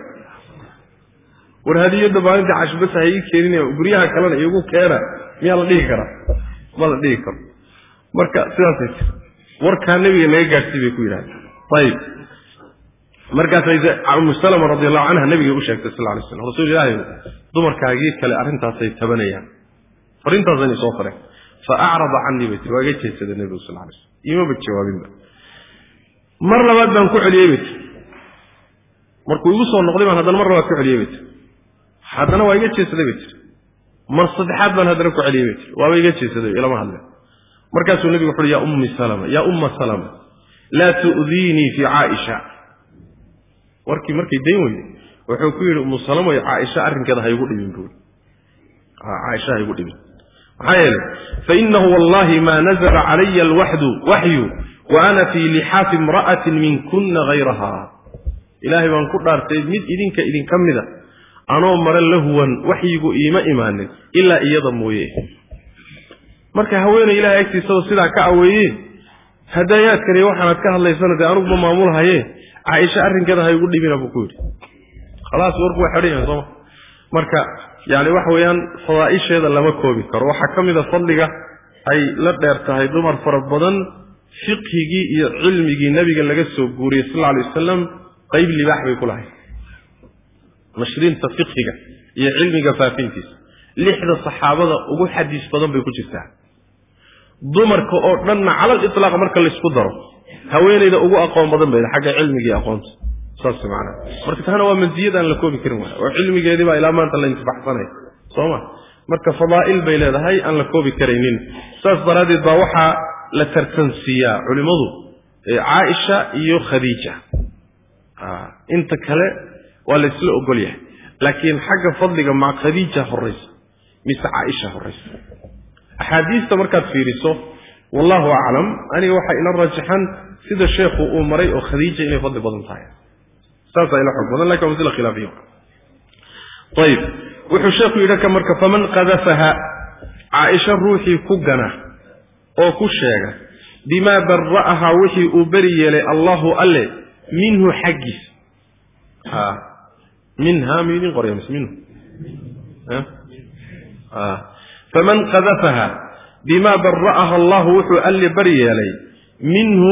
Speaker 1: war hadiyadda maalinta cashbas ha ii keenin guryaha kalena iigu keena miyaa la dhihi karaa? Ma la dhihi karo. Marka sidaasay tir warkaa nebiga naga gaadhsii bay ku yidhahdeen. Ayib markaasay umu salama radi allahu canha nebigay u sheegtay sal lay slam rasul ilaahi dumarkaagii kale arrintaasay tabanayaan. Farintaasayna soo fareen. Fa acrada canii bay tiri. Waa iga jeedsada nebigu sal lay slam imaba jawaabinba mar labaad baan ku celiyey bay tiri. Markuu igu soo noqday baan haddana mar labaad ku celiyey bay tiri haddana waa iga jeedsaday bay tiri mar saddexaad baan haddana ku celiyey bay tiri waaba iga jeedsaday ilama hadle markaasuu nebigu wuxu uhi yaa ummi salama yaa umma salama laa tu'diinii fii caaisha. Warkii markay dayn weyday wuxuu ku yidhi ummu salama caaisha arrinkeeda ha igu dhibin buuri caaisha ha igu dhibin. Maxaa yeelay fainahu wallahi ma nazla calaya alwaxdu waxyu wa ana fii lixaafi imra'atin minkuna hayraha ilaahay baan ku dhaartay mid idinka idinka mida anoo mare la huwan waxyigu iima imaanin ilaa iyada mooye. Marka haweeney ilahay agtiisaba sidaa ka aweeye hadaayaadkan iyo waxaanaad ka hadlaysana dee anuguma maamulhaye caaisha arrinkeeda ha igu dhibina buu ku yidhi. Khalaas warku waa xedhan yahay sooma. Marka yani waxa weeyaan fadaa'isheeda lama koobi karo. Waxaa ka mid a fadliga ay la dheer tahay dumar fara badan fiqhigii iyo cilmigii nebiga laga soo guuriyey sal alay wasalam qayb libaax bay ku lahayd nashrinta fiqhiga iyo cilmiga faafintiisa. Lixda saxaabada ugu xadiis badan bay ku jirtaa. Dumarka oo dhanna cala aliطlaaq marka laysku daro haweenayda ugu aqoon badan bay xagga cilmiga aqoonta. Saas macnaha marka tahana waa manziyad aan la koobi karin waay oo cilmigeedii ilaa maanta la intibaxsanaya soo ma? Marka fadaa'il bay leedahay aan la koobi karaynin. Saas daraaddeed baa waxaa la tartansiiyaa culimmadu caaisha iyo khadiija. Inta kale waa la isla ogol yahay. Laakiin xagga fadliga ma khadiija horaysa mise caaisha horaysa axaadiista markaad fiiriso wallahu aclam aniga waxaa ila rajaxan sida sheekhu uu maray oo khadiija inay fadli badan tahay. Saasaa ila xog badan laakiin waa masla khilaafiya. Ayib wuxuu sheekhu yidhi ka marka faman qadafaha caaisha ruuxii ku gana oo ku sheega bimaa bara'ahaa wixii uu beri yeelay allahu alle minhu xaggiis ha minha mi idin qorya mise minhu faman qadafaha bimaa bara'aha allahu wuxuu alle beri yeelay minhu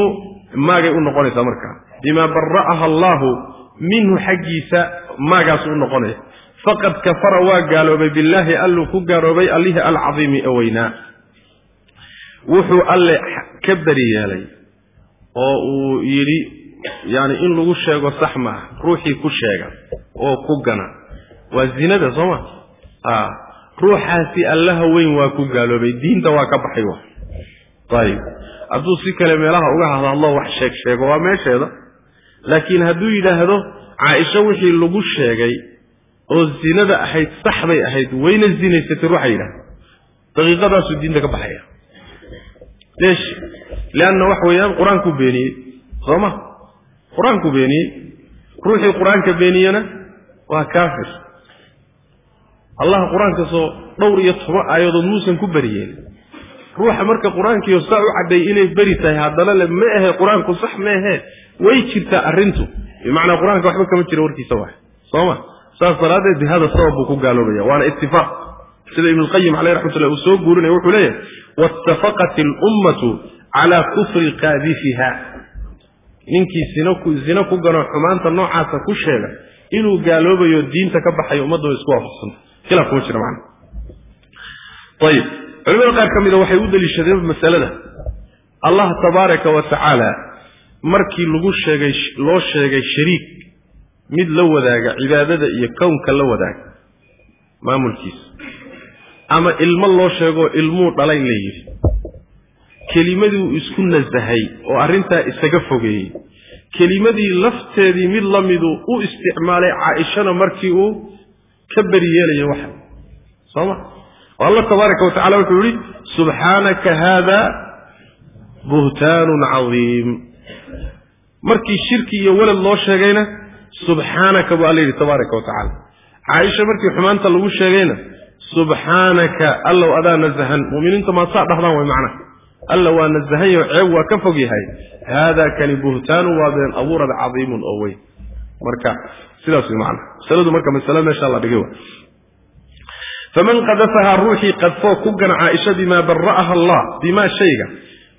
Speaker 1: maagay u noqonaysaa markaa bimaa bara'aha allahu minhu xaggiisa maagaas u noqonaya faqad kafara waa gaaloobay billaahi alluu ku gaaloobay allihii alcadiimi ee weynaa wuxuu alle ka beri yeelay oo uu yidhi yani in lagu sheego sax maaha ruuxii ku sheega oo ku gana. Waa zinada soo ma? A ruuxaasi allaha weyn waa ku gaaloobay. Diinta waa ka baxay wa. Ayib hadduu si kale meelaha uga hadhadlo wax sheeg sheego waa meesheeda. Laakiin hadduu yidhaahdo caaisho wixii lagu sheegay oo zinada ahayd sax bay ahayd wayna zinaysatay ruuxa yidhahda daqiiqadaasuu diinta ka baxaya. Leesh leanna waxa weeyaan qur'aankuu beeniyey. Soo ma qur'aankuu beeniyey ruuxii qur'aanka beeniyena waa kaafir. Allah qur'aanka soo dhowr iyo toban aayadood muusan ku beriyeelin ruuxa marka qur'aankiio saa u cadday inay beri tahay haddana le ma ahe qur'aanku sax ma ahe way jirtaa arrintu. Bimacnaa qur'aanka waxba kama jiro warkiisa wax soo ma? Saas daraaddeed bi sabab buu ku gaaloobaya waana itifaaq sida ibnulqayim caleyh raxmatullah uu soo guurinaya wuxuu leeyahay waitafaqat alummatu calaa kufri qaadifiha ninkii zina ku gano xumaanta noocaasa ku sheega inuu gaaloobayo diinta ka baxayo ummadda way isku waafaqsanta khilaaf kuma jira macna. Ayib culimada qaar ka mida waxay u deliishadeen masalada. Allah tabaaraka wa tacaala markii lagu sheegay loo sheegay shariik mid la wadaaga cibaadada iyo kownka la wadaaga maamulkiisa. Ama ilmo loo sheegoo ilmuu dhalay la yidhi kelimadii uu isku nasahay oo arrintaa isaga fogeeyey. Kelimadii lafteedii mid la miduu u isticmaalay caaishana markii uu ka beri yeelaya waxa. Soo ma? Oo alla tabaaraka wa tacala wuxuu yihi subxaanaka haada buhtaanun cadiim. Markii shirki iyo welad loo sheegayna subxaanaka buu alla yidhi tabaaraka wa tacala caaisha markii xumaanta lagu sheegayna subxaanaka allow adaa nasahan. Mu'miniinta maasaa dhahdaan way macna alla waa nasahanyaho ceeb waa ka fog yahay. Haadaa kani buhtaanun waa been abuurad cadiimun oo weyn. Marka sidaas way macna. Masaladu marka masale meeshaa la dhigay faman qadafahaa ruuxii qadfoo ku gana caaisha bimaa bara'aha allah bimaa shayga.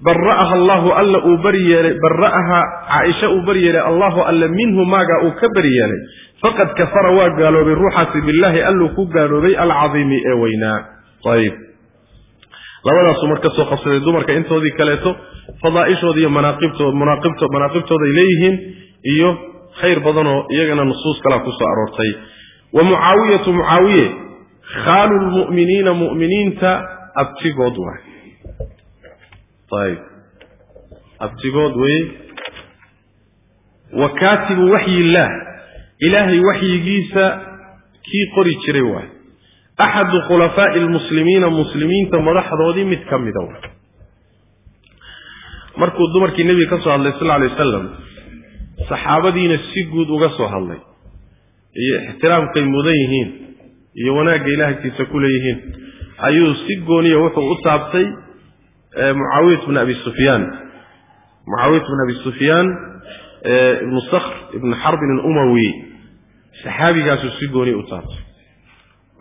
Speaker 1: Bara'aha allahu alla uu bari yeelay bara'aha caaisha uu bari yeelay allahu alla minhu maaga uu ka bari yeelay. Faqad kafara waa gaaloobay ruuxaasi billaahi alluu ku gaaloobay alcadiimi ee weynaa. Ayib labadaasuu marka soo qabsaday dumarka intoodii kaleeto fadaa'ishooda iyo manaaqibtooda manaaqibto manaaqibtooda ay leeyihiin iyo khayr badanoo iyagana nusuus kalaa ku soo aroortay. Wa mucaawiyatu mucaawiye khaalu lmu'miniina mu'miniinta abtigood waay ayib abtigood weye wa kaatibu waxyi illaah ilaahay waxyigiisa kii qori jiray waay axadu khulafaa'i almuslimiina muslimiinta madaxdoodii mid ka mida markuu dumarkii nebiga ka soo hadlay sal alay wasalam saxaabadiina si guud uga soo hadlay iyo ixtiraamkay mudan yihiin iyo wanaagga ilaahagtiisa ku leeyihiin ayuu si gooniya wuxuu u taabtay mucaawiyat bn abi sufyaan mucaawiyat bn abi sufyaan ibnu sakhr ibnu xarbin alumawi saxaabigaasuu si gooniya u taabtay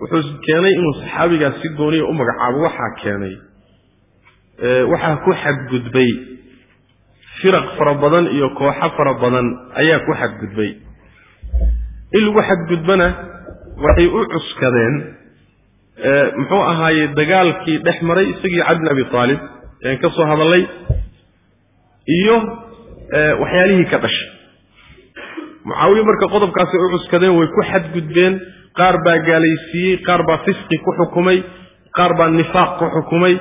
Speaker 1: wuxuu keenay inuu saxaabigaas si gooniya u magacaabo waxaa keenay waxaa ku xadgudbay firaq fara badan iyo kooxo fara badan ayaa ku xadgudbay. In lagu xadgudbana waxay u cuskadeen muxuu ahaaye dagaalkii dhex maray isagii cali bin abi aalib een ka soo hadallay iyo waxyaalihii ka dhashay. Mucaawiye marka qodobkaasay u cuskadeen way ku xadgudbeen qaar baa gaalaysiiyey qaar baa fisqi ku xukumay qaar baa nifaaq ku xukumay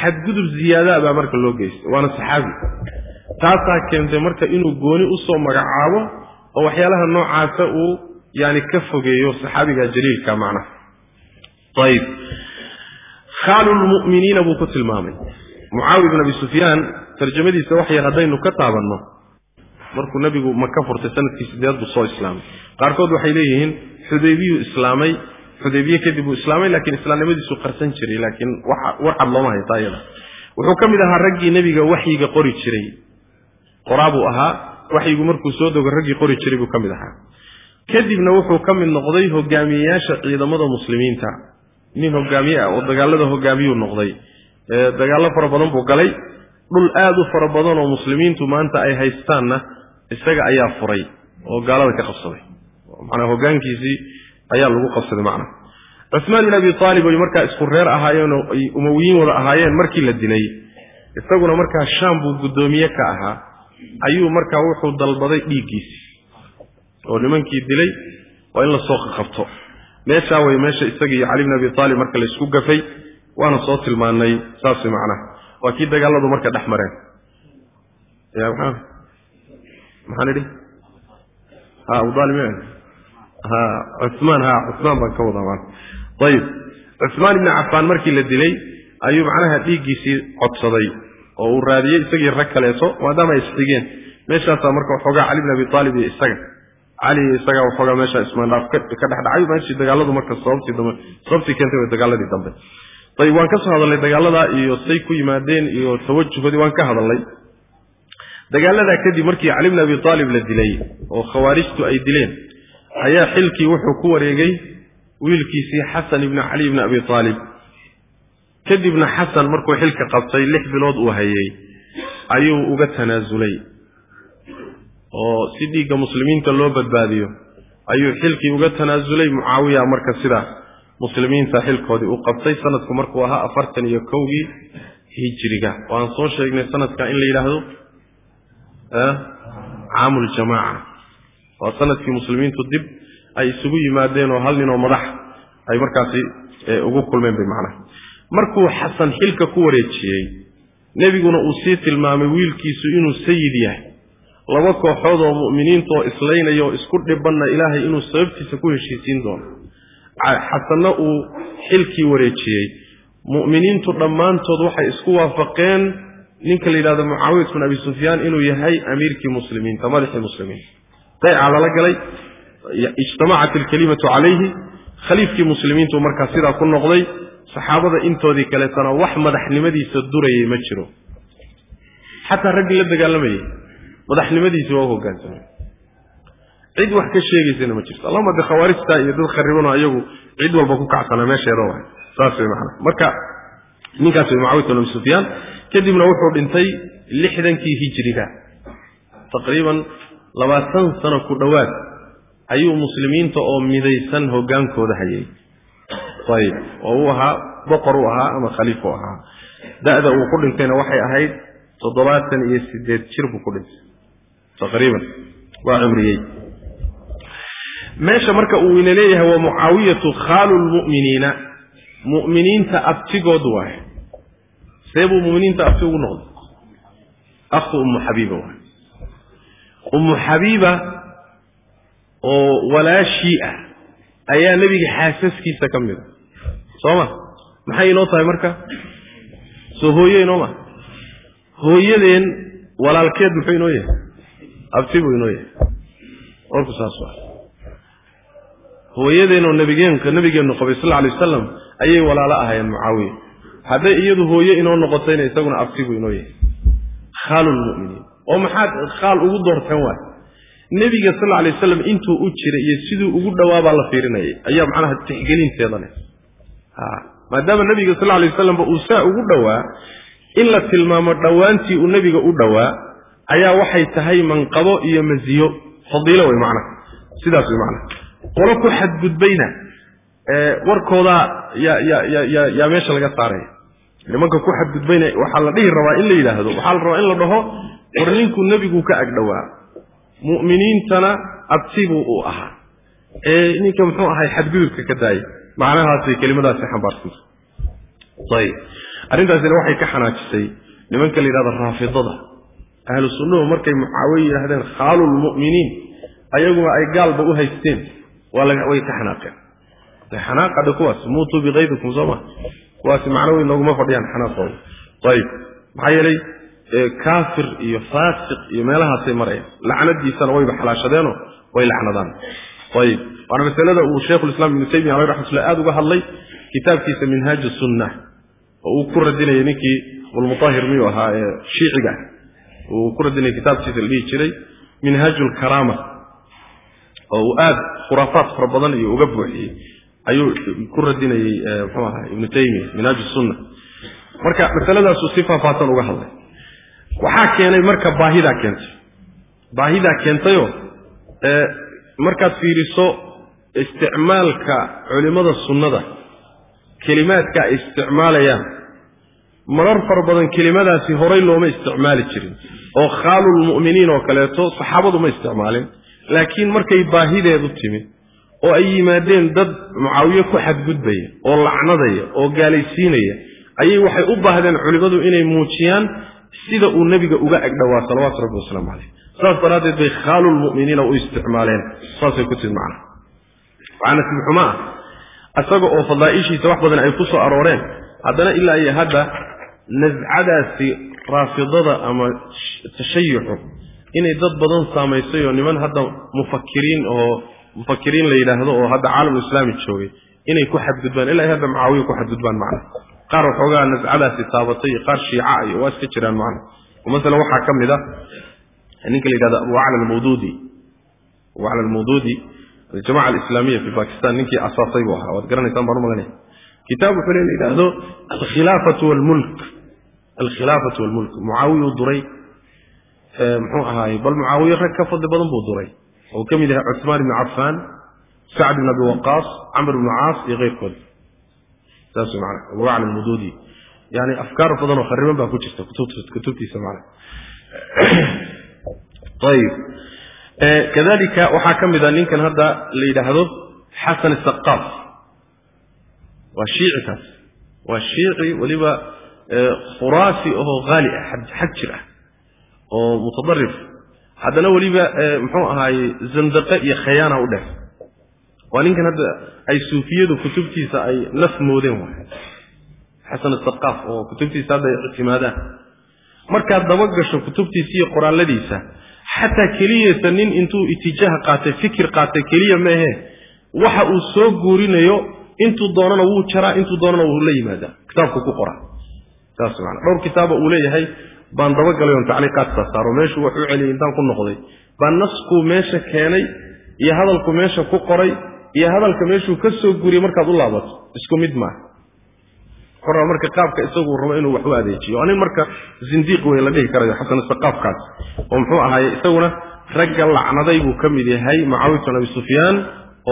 Speaker 1: xadgudub ziyaadaa baa marka loo geystay waana saxaabi. Taasaa keentay marka inuu gooni u soo magacaabo oo waxyaalaha noocaasa uu yani ka fogeeyo saxaabiga jaliilka macnaha. Ayib khaalu lmu'miniina buu ku tilmaamay. Mucaawiya bin abi sufyaan tarjamadiisa wax yar haddaynu ka taabanno markuu nebigu maka furtay sannadkii sideed buu soo islaamay. Qaarkood waxay leeyihiin xudaybiyuu islaamay xudaybiye kadib uu islaamay laakiin islaamnimadiisuu qarsan jiray laakiin warcad looma hayta iyada wuxuu ka mid ahaa raggii nebiga waxyiga qori jiray. Qoraabuu ahaa waxyigu markuu soo dogo raggii qori jiray buu ka mid ahaa. Kadibna wuxuu ka mid noqday hogaamiyeyaasha ciidamada muslimiinta. Nin hogaamiye ah oo dagaalada hogaamiyuu noqday. Dagaallo fara badan buu galay. Dhul aad u fara badan oo muslimiintu maanta ay haystaanna isaga ayaa furay oo gaalada ka qabsaday manaa hogaankiisii ayaa lagu qabsaday macna. Cusmaan bin abi aalib ay markaa isku reer ahaayeen oo ay umawiyiin wada ahaayeen markii la dilay isaguna markaa shaam buu guddoomiye ka ahaa ayuu markaa wuxuu dalbaday dhiiggiisii oo nimankii dilay waa in la soo qabto. Meeshaa way meesha isaga iyo cali bin abi aalib marka laysku gafay waana soo tilmaanay saas macnaha. Waa kii dagaaladu marka dhex mareen. Maxaan idhi ha abudaalib ha cumaan ha cumaan baan ka wadaa ayib cumaan ibni cafaan markii la dilay ayuu macnaha dhiiggiisii codsaday oo uu raadiyey isagii rag kaleeto maadaama ay isxigeen meeshaasaa marka waxoogaa cali bin abi aalib iyo isaga. Cali iyo isagaa waxoogaa meeshaa ismaandhaaf ka dhex dhacay meeshii dagaaladu marka sababtii dambe sababtii keentay way dagaaladii dambe. Ayib waan ka soo hadalnay dagaaladaa iyo say ku yimaadeen iyo tawajuhoodii waan ka hadalnay. Dagaaladaa kadib markii cali bin abi aalib la dilay oo khawaarijtu ay dileen ayaa xilkii wuxuu ku wareegay wiilkiisii xasan ibni cali ibni abi aalib kadibna xasan markuu xilka qabtay lix bilood uu hayay ayuu uga tanaasulay oo si dhiigga muslimiinta loo badbaadiyo ayuu xilkii uga tanaasulay mucaawiya marka sidaa muslimiinta xilkoodii u qabtay sanadku markuu ahaa afartan iyo kowgii hijiriga. Oo aan soo sheegnay sanadka in la yidhaahdo caamuljamaaca waa sannadkii muslimiintu dib ay isugu yimaadeen oo hal nin oo madax ay markaasi ugu kulmeen bay macnaha markuu xasan xilka ku wareejiyey nebiguna uu sii tilmaamay wiilkiisu inuu sayid yahay. Laba kooxood oo mu'miniinta oo islaynaya oo isku dhibanna ilaahay inuu sababtiisa ku heshiisiin doono. Xasanna uu xilkii wareejiyey. Mu'miniintu dhammaantood waxay isku waafaqeen ninka la yidhahdo mucaawiyat bin abi sufyaan inuu yahay amiirkii muslimiinta madaxii muslimiinta dayca lala galay ijtamacat alkalimatu calayhi khaliifkii muslimiintu markaa sidaa ku noqday saxaabada intoodii kaleetana wax madaxnimadiisa durayay ma jiro. Xataa raggii la dagaalamayay madaxnimadiisi waa u hogaansamay cid wax ka sheegaysana ma jirto. Allahuma de khawaarijta iyo dad kharibanoo iyagu cid walba ku kacsanaa meesheeda waay. Saas way macana marka ninkaas way mucawiyat bin abi sufyaan kadibna wuxuu dhintay lixdankii hijriga. Taqriiban labaatan sano ku dhowaad ayuu muslimiinta oo midaysan hogaankooda hayay. Ayib. Oo uu ahaa boqor u ahaa ama khaliif u ahaa. Da'da uu ku dhintayna waxay ahayd toddobaatan iyo sideed jir buu ku dhintay. Taqriiban. Waa cumriyey. Meesha marka uu ina leeyahay waa mucaawiyatu khaalu lmu'miniina mu'miniinta abtigood waay see buu muminiinta abti ugu noqday. Akhtu ummu xabiiba waay ummu xabiiba oo walaashii ah ayaa nebiga xaasaskiisa ka mid a soo ma? Maxay inoo tahay marka? Soo hooye inoo ma? Hooyadeen walaalkeed muxuu inoo yahay? Abti buu inoo yahay. Warku saas waa. Hooyadeenoo nabigeenka nabigeennu qabay sal alay wasalam ayay walaalo ahaayeen mucaawiya. Hadday iyadu hooye inoo noqotayna isaguna abti buu inoo yahay. Khaalulmu'miniin oo maxaad khaal ugu doorteen waay. Nebiga sal alay wasalam intuu u jiray iyo siduu ugu dhowaabaa la fiirinayay ayaa macnaha tixgelinteeda leh maadaama nebiga sal alay wasalamba uu saa ugu dhowaa in la tilmaamo dhowaantii uu nebiga u dhowaa ayaa waxay tahay manqabo iyo masiyo fadiilo wey macnaha. Sidaas wey macnaha. Qolo ku xadgudbayna warkoodaa yaa ya ya ya yaa meesha laga saaraya. Nimanka ku xadgudbayna waxaa la dhihi rabaa in la yidhaahdo waxaa la rabaa in la dhaho war ninkuu nebigu ka agdhowaa mu'miniintana abtibuu u ahaa ee ninka muxuu ahay xadgudubka ka daayay macnahaasay kelimadaasi xambaarsanta ayib arrintaasina waxay ka xanaajisay nimanka la yidhahdo raafidada. Ahlu sunnuhu markay mucaawiye yidhahdeen khaalu lmu'miniin ayaguna ay gaalba u haysteen. Way ka xanaaqeen. Xanaaqadha kuwaas. Muutuu bikaydikum soo ma. Kuwaasi macno weyn nooguma fadhiyaan xanaaqooda. Ayib maxaa yeelay kaafir iyo faasiq iyo meelahaasay marayaan lacnadiisana wayba xalaashadeenoo way lacnadaan. Ayib. Waana masalada uu sheikhulislaam ibnu taymiya aleh raxmatullah aada uga hadlay kitaabkiisa minhaaj sunna oo uu ku radinayay ninkii abulmutahir miyuu ahaa ee shiiciga. Uu ku radinayay kitaabkiisa la dhihi jiray minhaaju oo uu aada khuraafaad fara badan iyo uga buuxiyey ayuu ku radinayey mxuu ahaa ibnu taymiya minhaaj sunna marka masaladaasuu si faahfaahsan uga hadlay waxaa keenay marka baahidaa keentay. Baahidaa keentayoo markaad fiiriso isticmaalka culimmada sunnada kelimaadka ay isticmaalayaan marar fara badan kelimadaasi horay looma isticmaali jirin oo khaalulmu'miniin oo kaleeto saxaabadu ma isticmaalin. Laakiin markay baahideedu timid oo ay yimaadeen dad mucaawiye ku xadgudbaya oo lacnadaya oo gaalaysiinaya ayay waxay u baahdeen culimmadu inay muujiyaan sida uu nebiga uga agdhowaa salawaatu rabbi wasalaamu caleyh saas daraaddeed bay khaalulmu'miniina u isticmaaleen saasay ku timid macnaha. Waxaa nasiib xumo ah isaga oo fadaa'ishiisa wax badan ay ku soo arooreen haddana ilaa iyo hadda nascadaasi raafidada ama tashayuxu inay dad badan saamaysay oo niman hadda mufakiriin oo mufakiriin la yidhaahdo oo hadda caalamulislaami joogay inay ku xadgudbaan ilaa hadda mucaawiya ku xadgudbaan macna qaar waxoogaa nascadaasi taabatay qaar shiica iyo waa iska jiraan macna oo masalan waxaa ka mid a ninka la yidhahdo abu acla almawduudi. Abu acla almawduudi aljamaca alislaamiya fi bakistan ninkii asaasay buu ahaa. Waad garanaysaan baan u kitaab wuxuu le la yidhaahdo alkhilaafatu walmulk. Alkhilaafatu walmulk. Mucaawiya u duray muxuu ahaaye bal mucaawiye rag ka fadli badan buu duray. Oo ka mid yahay cuثmaan ibni cafaan sacd ibn abi waqaas camr ibnu caas iyo keyrkood saas mana abu acla almududi yani afkaar badan oo khariban baa ku jirta kutubtiisa mana <clears throat> ayib. Kadalika waxaa ka mid a ninkan hadda la yidhaahdo xasan asaqaaf waa shiici kaas waa shiici weliba khuraasi ahoo haali ah xag jir ah oo mutadarif haddana weliba muxuu ahaaye zandaqe iyo khayaana u dheer waa ninkan hadda ay suufiyadu kutubtiisa ay naf moodeen waay. Xasan asaqaaf oo kutubtiisa hadda ay ictimaadaan. Markaad daba gasho kutubtiisa iyo qoraalladiisa xataa keliyata nin intuu itijaaha qaatay fikir qaatay keliya maehe waxa uu soo guurinayo intuu doonana wuu jaraa intuu doonana wuu la yimaadaa. Kitaabku ku qoraa. Saas maana dhowr kitaaba uu leeyahay baan dabagalay oon tacliiqaadkaa saaro. Meeshuu wax celiyay intaan ku noqday. Baa naskuu meesha keenay iyo hadalku meesha ku qoray iyo hadalka meeshuu ka soo guuriyey markaad u laabato isku mid maaha. Xora marka qaabka isaguu rabo inuu wax u adeejiyo. Waa marka zindiiq wey la dhihi karayo xasan istaqaafkaas oo muxuu ahaaye isaguna ragga lacnaday buu ka mid yahay mucaawiyat bin abi sufyaan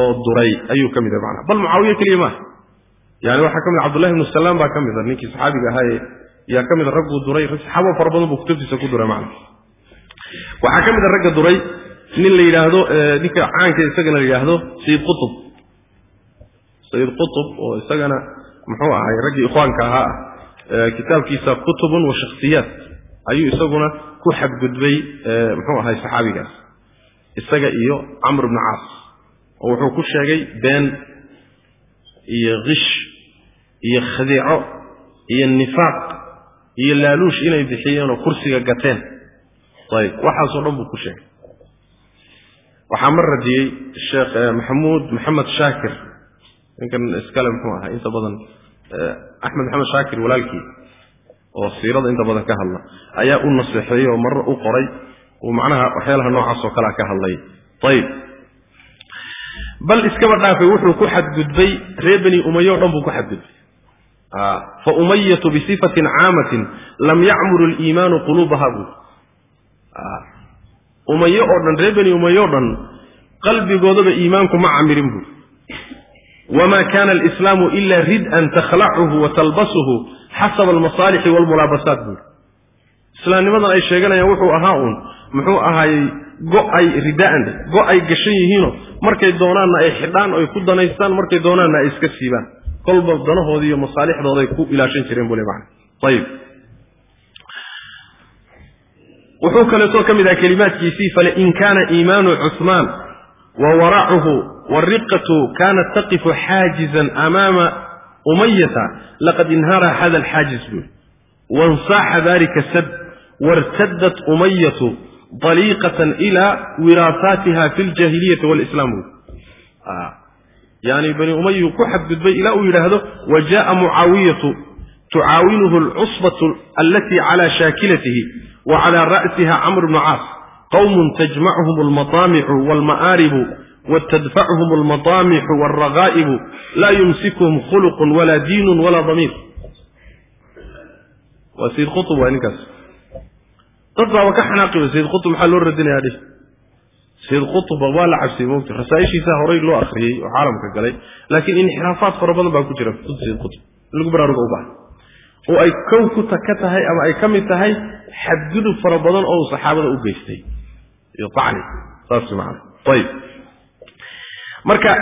Speaker 1: oo duray. Ayuu ka mid yahay macnaha. Bal mucaawiye keliya maaha yani waxaa ka mid cabdullahi ibnu salaam baa ka mid a ninkii saxaabiga ahaaye yaa ka mid a ragguu duray. Saxaabo fara badan buu kutubtiisa ku duray macna waxaa ka mid a ragga duray nin la yidhaahdo ninka caanka isagana la yidhaahdo sayid qutub sayid qutub oo isagana muxuu ahay raggii ikhwaanka ahaa ah kitaabkiisa kutubun wa shakhsiyaat ayuu isaguna ku xadgudbay muxuu ahay saxaabigaas isaga iyo camr bnu caas oo wuxuu ku sheegay been iyo kish iyo khadiico iyo nifaaq iyo laaluush inay bixiyeen oo kursiga gateen. Ayib waxaasoo dhan buu ku sheegay waxaa mar radiyey sheekh maxamuud maxamed shaakir. Ninkan iskale muxuu ahaa inta badan axmed maxamed shaakir walaalkii oo siirada inta badan ka hadla ayaa u naseexeeyey oo marre u qoray. Uu macnaha waxyaalaha noocaas oo ka hadlay. Ayib bal iskaba dhaafay wuxuu ku xadgudbay ree bani umaye o dhan buu ku xadgudbay. Fa umayatu bisifatin caamatin lam yacmuru liimaanu quluubaha buuri umaye oo dhan ree bani umaye o dhan qalbigoodaba iimaanku ma camirin buuri wma kana alislaamu ila rid-an takhlacuhu wa talbasuhu xasaba almasaalixi walmulaabasaat buuri islaamnimadan ay sheeganayaan wuxuu ahaa uun muxuu ahaayey go'ay ridaan go'ay gashan yihiino markay doonaanna ay xidhaan oy ku danaystaan markay doonaanna ay iska siibaan. Kolba danahoodii iyo masaalixdooday ku ilaashan jireen buu le ayib wuxuu kaleetoo ka mid aha kelimaadkiisii falain kaana iimaanu cuhmaan wa waracuhu wariqatu kaanat taqifu xaajizan amaama umayata laqad inhara hada alxaajiz buuri wansaaxa dalika sad wartadat umayatu daliiqatan ila wiraasaatiha fi ljaahiliyati walislam buuri yani bani umayu ku xadgudbay ilaa uu yidhaahdo wa jaءa mucaawiyatu tucaawinuhu alcusbatu alatii cala shaakilatihi wa cala ra'siha camr bnu caas qawmun tajmacuhum almadaamicu walma'aaribu watadfachuhum almadaamixu walragaa'ibu laa yumsikuhum khuluqun walaa diinun walaa damiir waa sayid qutub waa ninkaas dad baaba ka xanaaqi sayid qutub maxaa loo radinayaa dhih sayid qutubba waa la cabsiyey mogta rasaaishiisa horay loo akriyey oo caalamka galay laakiin inxiraafaad fara badan baa ku jira kutubta sayid qutub lagu baraaruga u baaha oo ay kow ku tahay ama ay ka mid tahay xadgudub fara badan oo saxaabada u geystay. Acni saas maana ayib marka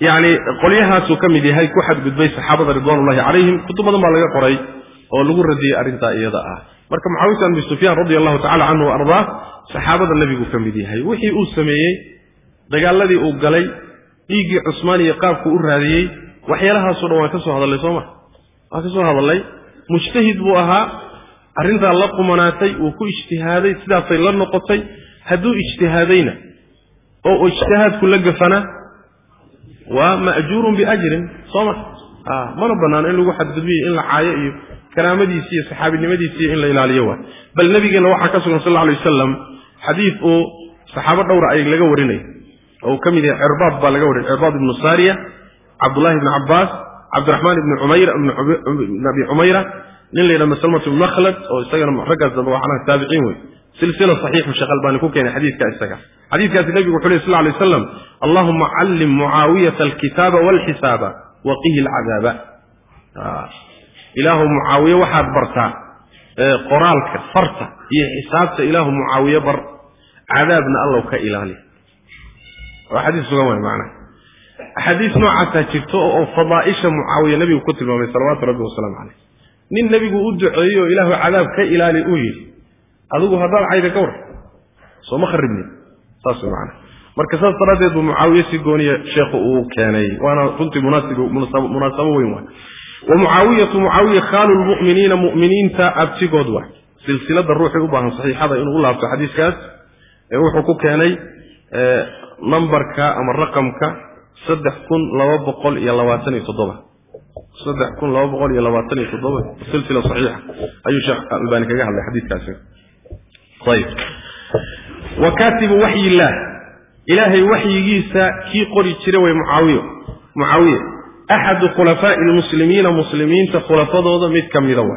Speaker 1: yani qolyahaasuu ka mid yahay ku xadgudbay saxaabada ridwanullahi calayhim kutub baa laga qoray oo lagu radiyey arrintaa iyada ah. Marka mucaawiyata bin sufyaan radi allahu tacala canhu ardaa saxaabada nebiguu ka mid yahay. Wixii uu sameeyey dagaaladii uu galay dhiiggii cusmaan iyo qaabku u raadiyey waxyaalahaasoo dhan waan ka soo hadallay soo ma? Waan ka soo hadallay mujtahid buu ahaa. Arrintaa la qumanaatay uu ku ijtihaaday sidaasay la noqotay. Hadduu ijtihaadayna oo ijtihaadku la gafana waa ma'juurun biajrin. Soo ma mana banaano in lagu xadgudbiyo in la caayo iyo karaamadiisi iyo saxaabinimadiisi iyo in la ilaaliyo waay bal nabigeenna waxaa ka sugan sal lla alay wasalam xadiid uu saxaabo dhowra ay laga warinay. Oo uu ka mid yahay cirbaad baa laga warinay cirbaad ibnu saariya cabdullahi ibni cabbaas cabdiraxmaan ibni cumayra ibn abi cumayra nin la yidhaha masalmat makhlad oo isagana raggaas dambe waxaana taabiciin wey silsila saxiixu sheekh albaani ku keenay xadiidka isaga. Xadiidkaasi nebigu wuxu ley sal lla alay waslam allahuma callim mucaawiyata alkitaaba walxisaaba waqihi alcadaaba. Ilaahu mucaawiye waxaad bartaa qoraalka farta iyo xisaabta ilaahu mucaawiye bar cadaabna allow ka ilaali waa xadiis sugan waay macnaha axaadiis noocaasaa jirto oo fadaa'isha mucaawiya nebigu ku tilmaamay salawaatu rabbi wasalaamu caleyh nin nebigu u duceeyey oo ilaahu cadaab ka ilaali uu yidhi adigu haddaad cayda ka war soo ma kharibnin saas macana marka saas daraaddeed buu mucaawiye si gooniya sheekhu uu keenay waana runtii munaasabo weyn waay. Wa mucaawiyatu mucaawiya khaalu lmu'miniina mu'miniinta abtigood waay. Silsilada ruuxii u baahan saxiixada inuu u laabto xadiiskaas ee wuxuu ku keenay nambarka ama raqamka saddex kun laba boqol iyo labaatan iyo toddoba. Saddex kun laba boqol iyo labaatan iyo toddoba. Silsila saxiixa. Ayuu sheekh albani kaga hadlay xadiiskaasi ayib. Wa kaatibu waxyi illaah ilaahay waxyigiisa kii qori jira way mucaawiyo mucaawiya. Axadu khulafaa'i lmuslimiina muslimiinta khulafadooda mid ka mida wa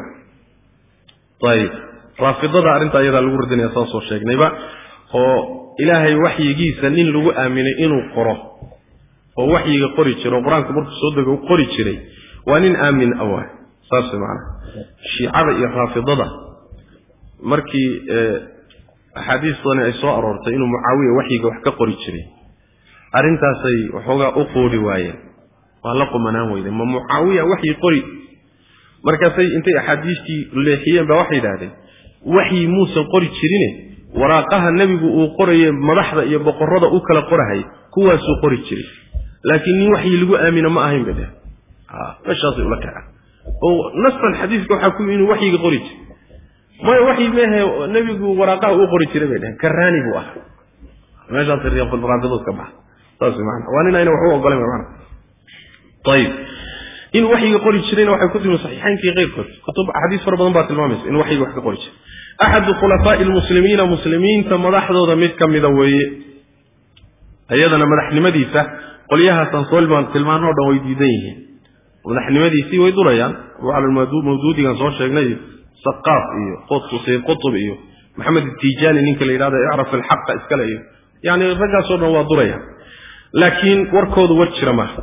Speaker 1: ayib. Raafidada arrinta iyadaa lagu radinaya saan soo sheegnayba oo ilaahay waxyigiisa nin lagu aaminay inuu qoro oo waxyiga qori jira oo qur'aanka markuu soo dego u qori jiray waa nin aamin a waay. Saas macana shiicada iyo raafidada markii axaadiistani ay soo aroortay inuu mucaawiya waxyiga wax ka qori jiray arrintaasay waxoogaa u qoodhi waayeen. Waa la qumanaan weyday. Ma mucaawiya waxyi qori? Markaasay intay axaadiistii leexiyeen baa waxay yidhahdeen waxyi muusan qori jirine? Waraaqaha nebigu uu qoraye madaxda iyo boqorada u kala qorahay kuwaasuu qori jiray laakiin nin waxyi lagu aamino ma ahayn bay dheh meeshaasay ula kaceen oo nastan xadiiska waxaa ku inuu waxyiga qori jiray maya waxyi meehe nebigu waraaqaha uu qori jiray bay dheheen karaani buu ahaa. Meeshaas raafidood ka baxa. Saas maana waa nin ayna wax u ogolayn maana ayib in waxyiga qori jirayna waxay ku timi saxiixaynkii keyrkood kutub axaadiis fara badan baa tilmaamaysa in waxyiga wax ka qori jiray axadu khulafaa'i lmuslimiina muslimiinta madaxdooda mid ka mida weeye. Iyadana madaxnimadiisa qolyahaasaan soo tilmaanoo dhan way diidan yihiin. Madaxnimadiisii way durayaan. Mawduudigan soo sheegnay saqaaf iyo sayid qutub iyo maxamed itijaani ninka la yidhahdo icraf alxaqa iskale iyo yani raggaasoo dhan waa durayaan. Laakiin warkoodu war jira maaha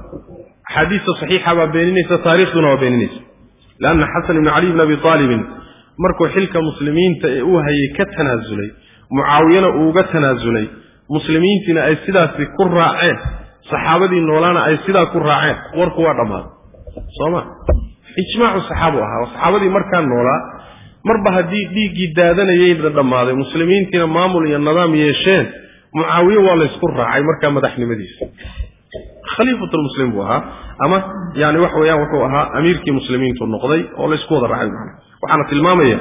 Speaker 1: axaadiista saxiixa baa beeninaysa taarikhduna waa beeninaysa. Leanna xasan ibni cali bn abi aalibin markuu xilka muslimiinta ee uu hayay ka tanaasulay mucaawiyana uu uga tanaasulay muslimiintiina ay sidaasi ku raaceen saxaabadii noolaana ay sidaa ku raaceen warku waa dhammaaday sooma ijmaacu saxaabu ahaa. Saxaabadii markaa noolaa marba haddii dhiiggii daadanayayna dhammaaday muslimiintiina maamul iyo nidaam yeesheen mucaawiye waa laysku raacay markaa madaxnimadiisa. Khaliifatulmuslim buu ahaa ama yani waxa weeyaan wuxuu ahaa amiirkii muslimiintu noqday oo laysku wada raacay macna waxaana tilmaamaya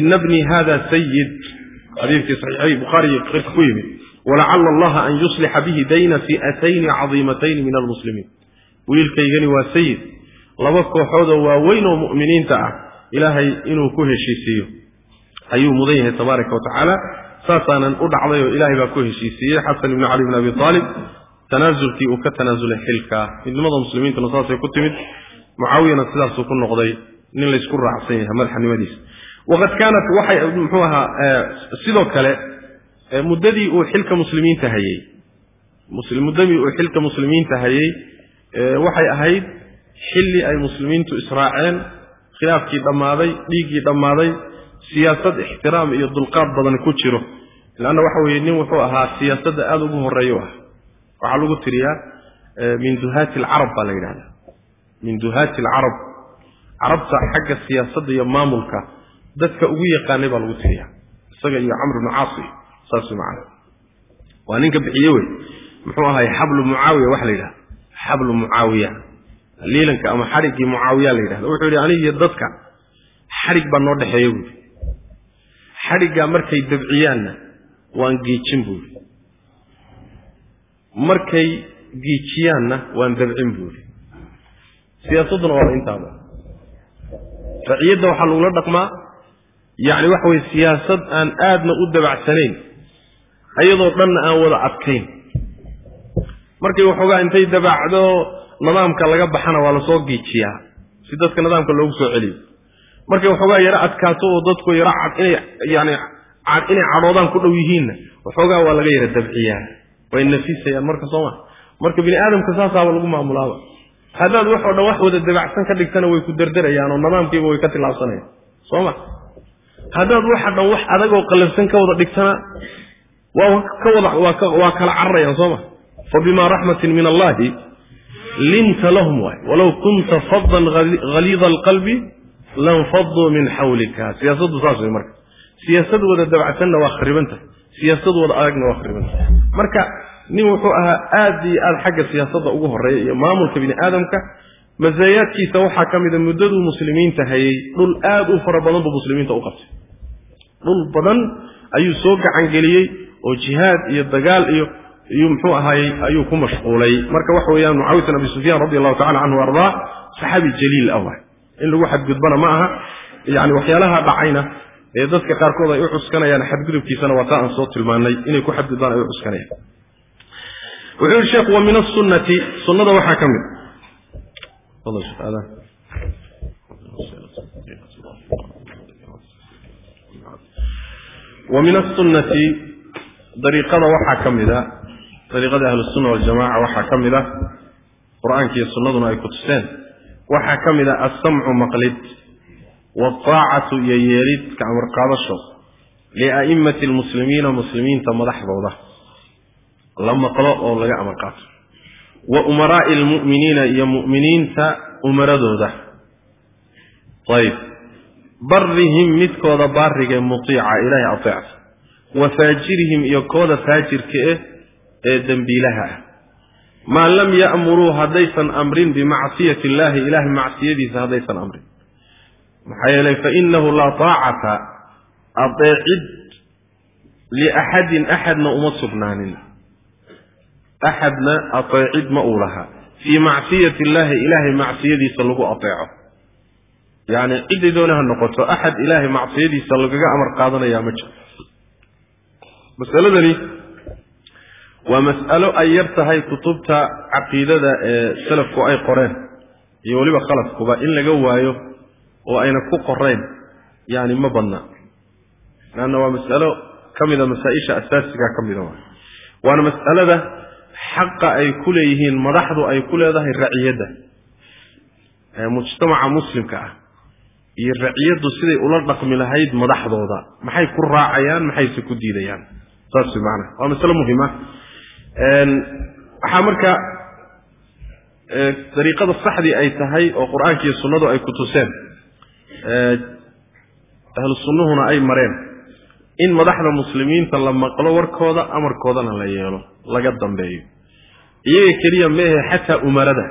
Speaker 1: ina bnii hada sayid xadiidkii saxiixay bukhaariy qirka ku yimid walacala allaha an yuslixa bihi dayna fi'atayni cadiimatayni min almuslimiin wiilkaygani waa sayid laba kooxoodoo waaweyn oo mu'miniinta ah ilaahay inuu ku heshiisiiyo ayuu mudan yahay tabaaraka wa tacaala saasaanan u dhacday oo ilaahay baa ku heshiisiiyey xasan ibni cali bn abi aalib tanaasulkii uu ka tanaasulay xilkaa midnimada muslimiintuna saasay ku timid mucaawiyana sidaasuu ku noqday nin laysku raacsan yahay madaxnimadiisa waqad kaanat waxay muxuu ahaa sidoo kale muddadii uu xilka muslimiinta hayey muddadii uu xilka muslimiinta hayey waxay ahayd xilli ay muslimiintu israaceen khilaafkii dhammaaday dhiiggii dhammaaday siyaasad ixtiraam iyo dulqaad badan ku jiro. Leanna waxa weeye nin wuxuu ahaa siyaasadda aada ugu horreeya u ah. Waxaa lagu tiriyaa min duhaati alcarab baa la yidhahdaa. Min duhaati alcarab carabta xagga siyaasadda iyo maamulka dadka ugu yaqaanay baa lagu tiriyaa. Isaga iyo camr ibnu caasi saas macana waa ninka bixiye wey. Muxuu ahay xablu mucaawiya waxa la yidhahda xablu mucaawiya. Liilanka ama xadhiggii mucaawiya la yidhahda wuxuu yidhi anigiyo dadka xadhig baa noo dhexeeya buuri xadhiggaa markay dabciyaanna waan geejin buuri markay giijiyaanna waan dabcin buuri siyaasadduna waaba intaaba. Raciyadda waxaa lagula dhaqmaa. Yacni waxa weye siyaasad aan aadna u dabacsanayn iyadoo dhanna aan wada adkayn. Markay waxoogaa intay dabacdo nidaamka laga baxana waa la soo giijiyaa si dadka nidaamka loogu soo celiyo. Markay waxoogaa yaro adkaato oo dadku yaro inay yani inay cadhoodaan ku dhow yihiinna waxoogaa waa laga yara dabciyaa. Way nafisayaan marka sooma marka bini aadamka saasaaba lagu maamulaaba. Haddaad wax oo dhan wax wada dabacsan ka dhigtana way ku derderayaan oo nidaamkiiba way ka tilaabsanayaan sooma haddaad waxa dhan wax adagoo qallafsan ka wada dhigtana waa kala cararayaan sooma fa bimaa raxmatin min allahi linta lahum waay walow kunta fadan haliida alqalbi lanfaduu min xawlika siyaasaddu saas wey marka. Siyaasad wada dabacsanna waa kharibanta siyaasad wada adagna waa kharibanta marka nin wuxuu ahaa aad iyo aad xagga siyaasadda ugu horreeya iyo maamulka bini aadamka masaayaadkiisa waxaa ka mida muddaduu muslimiinta hayay dhul aad u fara badan buu muslimiinta u qabtay. Dhul badan ayuu soo gacangeliyey oo jihaad iyo dagaal iyo iyuu muxuu ahaayey ayuu ku mashquulay. Marka waxa weeyaan mucaawiyat bin abi sufyaan radi allahu tacala canhu ardaa saxaabi jaliil ah waay. In lagu xadgudbana ma aha yani waxyaalaha dhacayna ee dadka qaarkood ay u cuskanayaan xadgudubkiisana waa taa aan soo tilmaanay inay ku xadgudbaan ay u cuskanayaan wuxuu yihi sheekhu wa min asunnati sunnada waxaa ka mid wa min asunnati dariiqada waxaa ka mid a dariiqada ahlusunna waljamaca waxaa ka mid ah qur'aankiiyo sunnaduna ay ku tuseen. Waxaa ka mid ah alsamcu maqlid waataacatu iyo yeelid ka amar qaadasho lia'immati almuslimiina muslimiinta madaxdooda. La maqlo oo laga amar qaato. Wa umaraa'i almu'miniina iyo mu'miniinta umaradooda. Ayb barihim midkooda baarigee mutiica ilaahay ateecta wa faajirihim iyo kooda faajirka eh ee dembiilaha ah. Maa lam ya'muruu haddaysan amrin bimacsiyati illaahi ilaahay macsiyadiisa haddaysan amrin. Maxaa yeelay fainahu laa taacata adeecid liaxadin axadna uma sugnaanin. Axadna ateecid ma uu lahaa. Fii macsiyati illaahi ilaahay macsiyadiisa lagu ateeco yacni doona ha noqoto axad ilaahay macsiyadiisa lagaga amar qaadanayaa ma jiro masaladani waa mas'alo ay yar tahay kutubta caqiidada ee salafku ay qoreen iyo weliba khalafkuba in laga waayo oo ayna ku qorayn yani ma badna. Leanna waa mas'alo ka mida masaa-isha ka mida waay waana mas'alada xaqa ay ku leeyihiin madaxdu ay ku leedahay raciyadda mujtamaca muslimka ah iyo raciyaddu siday ula dhaqmi lahayd madaxdooda. Maxay ku raacayaan maxayse ku diidayaan saas way maanaa waa masalo muhima waxaa marka dariiqada saxdii ay tahay oo qur'aanka iyo sunnadu ay ku tuseen ahlu sunnuhuna ay mareen in madaxda muslimiinta la maqlo warkooda amarkoodana la yeelo laga dambeeyo. Iyaga keliya meehe xataa umarada.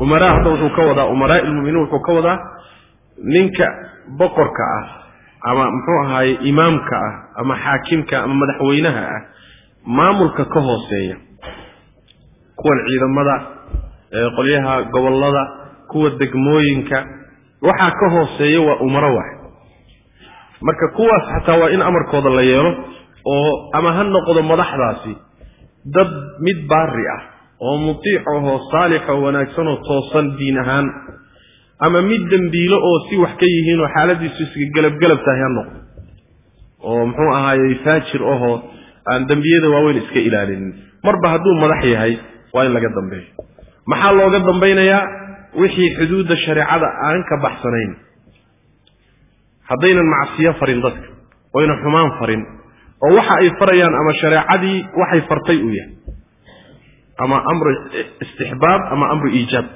Speaker 1: Umaraa hadda wuxuu ka wadaa umaraa ilmuminiin wuxuu ka wadaa ninka boqorka ah ama muxuu ahaaye imaamka ah ama xaakimka ama madaxweynaha ah maamulka ka hooseeya. Kuwan ciidamada qolyaha gobollada kuwa degmooyinka waxaa ka hooseeya waa umaro waay marka kuwaas xataa waa in amarkooda la yeelo oo ama ha noqdo madaxdaasi dad mid baari ah oo mutiic ahoo saalix oo wanaagsan oo toosan diin ahaan ama mid dembiilo oo si wax ka yihiin oo xaaladiisu iska gelabgelab tahay ha noqdo. Oo muxuu ahaayey faajir ahoo aan dembiyada waaweyn iska ilaalinin marba hadduu madax yahay waa in laga dambeeyo. Maxaa looga dambaynayaa? Wixii xuduudda shareecada aan ka baxsanayn. Haddaynan macsiyo farin dadka oyna xumaan farin. Oo waxa ay farayaan ama shareecadii waxay fartay uu yahay. Ama amru istixbaab ama amru iijaab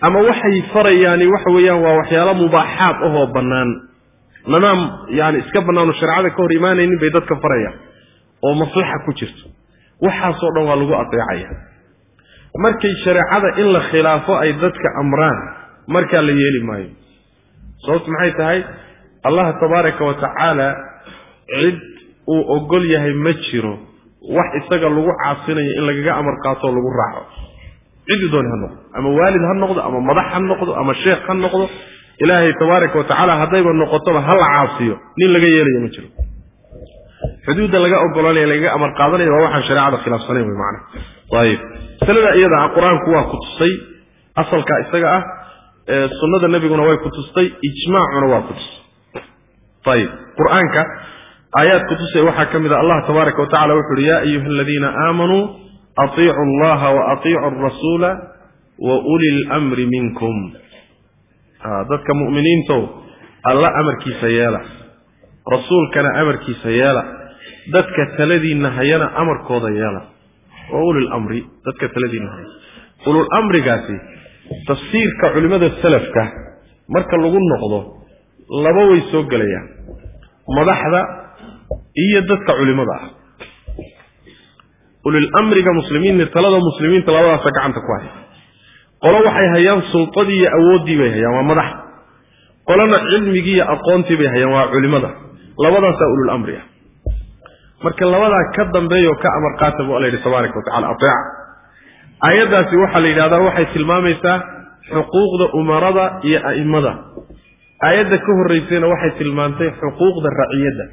Speaker 1: ama waxay farayaani waxa weeyaan waa waxyaalo mubaaxaad ahoo bannaan. Nanaam yani iska bannaano shareecada ka hor imaanaynin bay dadka farayaan. Oo maslaxa ku jirto. Waxaasoo dhan waa lagu adeecaya markay shareecada in la khilaafo ay dadka amraan markaa la yeeli maayo. Sababtu maxay tahay? Allah tabaaraka wa tacaala cid uu ogol yahay ma jiro wax isaga lagu caasinayo in lagaga amar qaatoo lagu raaco ciddii dooni ha noqdo ama waalid ha noqdo ama madax ha noqdo ama sheekh ha noqdo ilaahay tabaaraka wa tacaala haddayba noqotoba ha la caasiyo nin laga yeelayo ma jiro. Xuduudda laga ogolanaya lagaga amar qaadanaya waa waxaan shareecada khilaafsanayn wey macana ayib. Masalada iyada ah qur'aanku waa ku tusay asalka isaga ah sunnada nebiguna way ku tustay ijmaacuna waa ku tusay ayib. Qur'aanka aayaad ku tusay waxaa ka mid a allah tabaaraka wa tacala wuxu uhi ya ayuha aladiina aamanuu atiicu allaha wa atiicu arasuula wa uli lmri minkum dadka mu'miniintow alla amarkiisa yeela. Rasuulkana amarkiisa yeela. Dadka taladiinna hayana amarkooda yeela. Wa ulil amri dadka taladiinna haya ulul amrigaasi tafsiirka culimmada salafka marka lagu noqdo laba way soo gelayaan madaxda iyo dadka culimada ah ulil amriga muslimiin talada muslimiinta labadaasa gacanta ku haya qolo waxay hayaan sultadii iyo awooddii bay hayaan waa madaxda qolona cilmigii iyo aqoontii bay hayaan waa culimada. Labadaasaa ulul amri ah. Marka labadaa ka dambeeya oo ka amar qaata bu alla yidhi tabaaraka watacala ateeca aayaddaasi waxaa la yidhahdaa waxay tilmaamaysaa xuquuqda umarada iyo a'immada. Aayadda ka horraysayna waxay tilmaantay xuquuqda raciyadda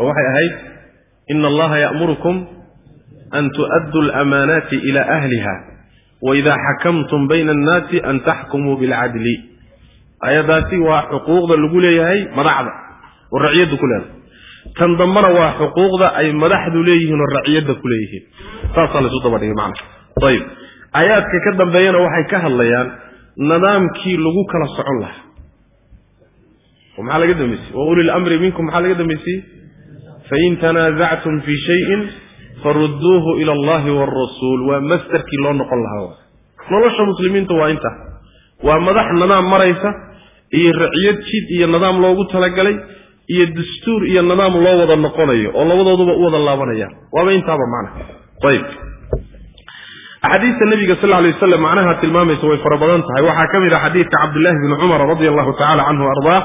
Speaker 1: oo waxay ahayd ina allaha ya'murukum an tu'addu alamaanaati ila ahliha waidaa xakamtum bayna annaasi an taxkumuu bilcadli aayaddaasi waa xuquuqda lagu leeyahay madaxda oo raciyadda ku leedahay tan dambana waa xuquuqda ay madaxdu leeyihiin oo raciyadda ku leeyihiin saasaa laysu daba dhigay macna ayib aayaadka ka dambeeyana waxay ka hadlayaan nidaamkii lagu kala socon lahaa maxaa laga dambeysiyey wa uli lamri minkum maxaa laga dambeysiyey fain tanaasactum fii shayin farudduuhu ila allahi waalrasuul waa masdarkii loo noqon lahaa nolosha muslimiinta waa intaa waa madax nidaam maraysa iyo raciyad jid iyo nidaam loogu talagalay iyo dastuur iyo nidaam loo wada noqonayo oo labadooduba u wada laabanayaan waaba intaaba macna. Ayib. Axaadiista nabiga sal lay waslam macnaha tilmaamaysa way fara badan tahay. Waxaa ka mid ah xadiidka cabdillahi bni cumar radi allahu tacala canhu ardaa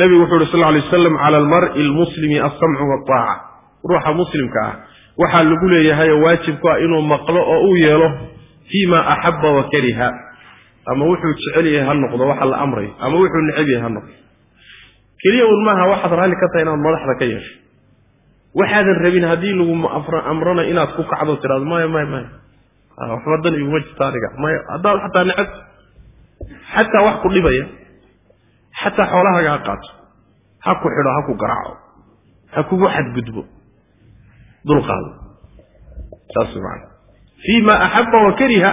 Speaker 1: nabigu wuxu uhi sal lay waslam cala almar'i almuslimi alsamcu waltaaca ruuxa muslimka ah waxaa lagu leeyahay oo waajib ku ah inuu maqlo oo uu yeelo fii ma axaba wa kariha. Ama wuxuu jecel yahay ha noqdo waxa la amrayo ama wuxuu neceb yahay ha noqdo. Keliya un maaha waxaad raalli ka tahay inaad madaxda ka yeesho. Waxaadan rabin haddii lagu amrana inaad ku kacdo tiraado maya maya maya waxba dan iguma jirta aniga. Maya haddaad xataa necab xataa wax ku dhibaya xataa xoolahaaga ha qaato. Ha ku xidho ha ku garaaco. Ha kugu xadgudbo dulqaado. Saas maana fii ma axaba wa kariha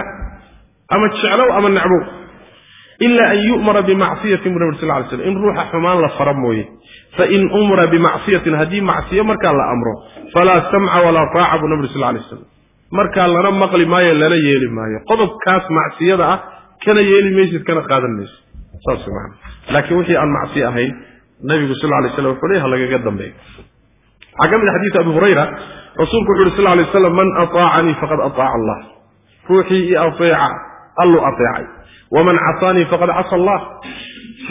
Speaker 1: ama jeclow ama necbow ila an yu'mara bimacsiyatin bu nabir sal ly slam in ruuxa xumaan la fara mooye. Fain umira bimacsiyatin haddii macsiyo markaa la amro falaa samca walaa taaca buu nabir sal lay slam markaa lana maqli maayo lana yeeli maayo. Qodobkaas macsiyada ah kana yeeli maysid kana qaadan maysid. Saas man laakiin wixii aan macsiyo ahayn nabigu sal lay slam wuxuu le ha lagaga dambeeyo waxaa ka mid a xadiisu abi hurayra rasuulku wuxu uhi sal lay slam man aطaacanii faqad aطaaca allah ruuxii i aeeca alluu aeecay waman casaanii faqad casa allah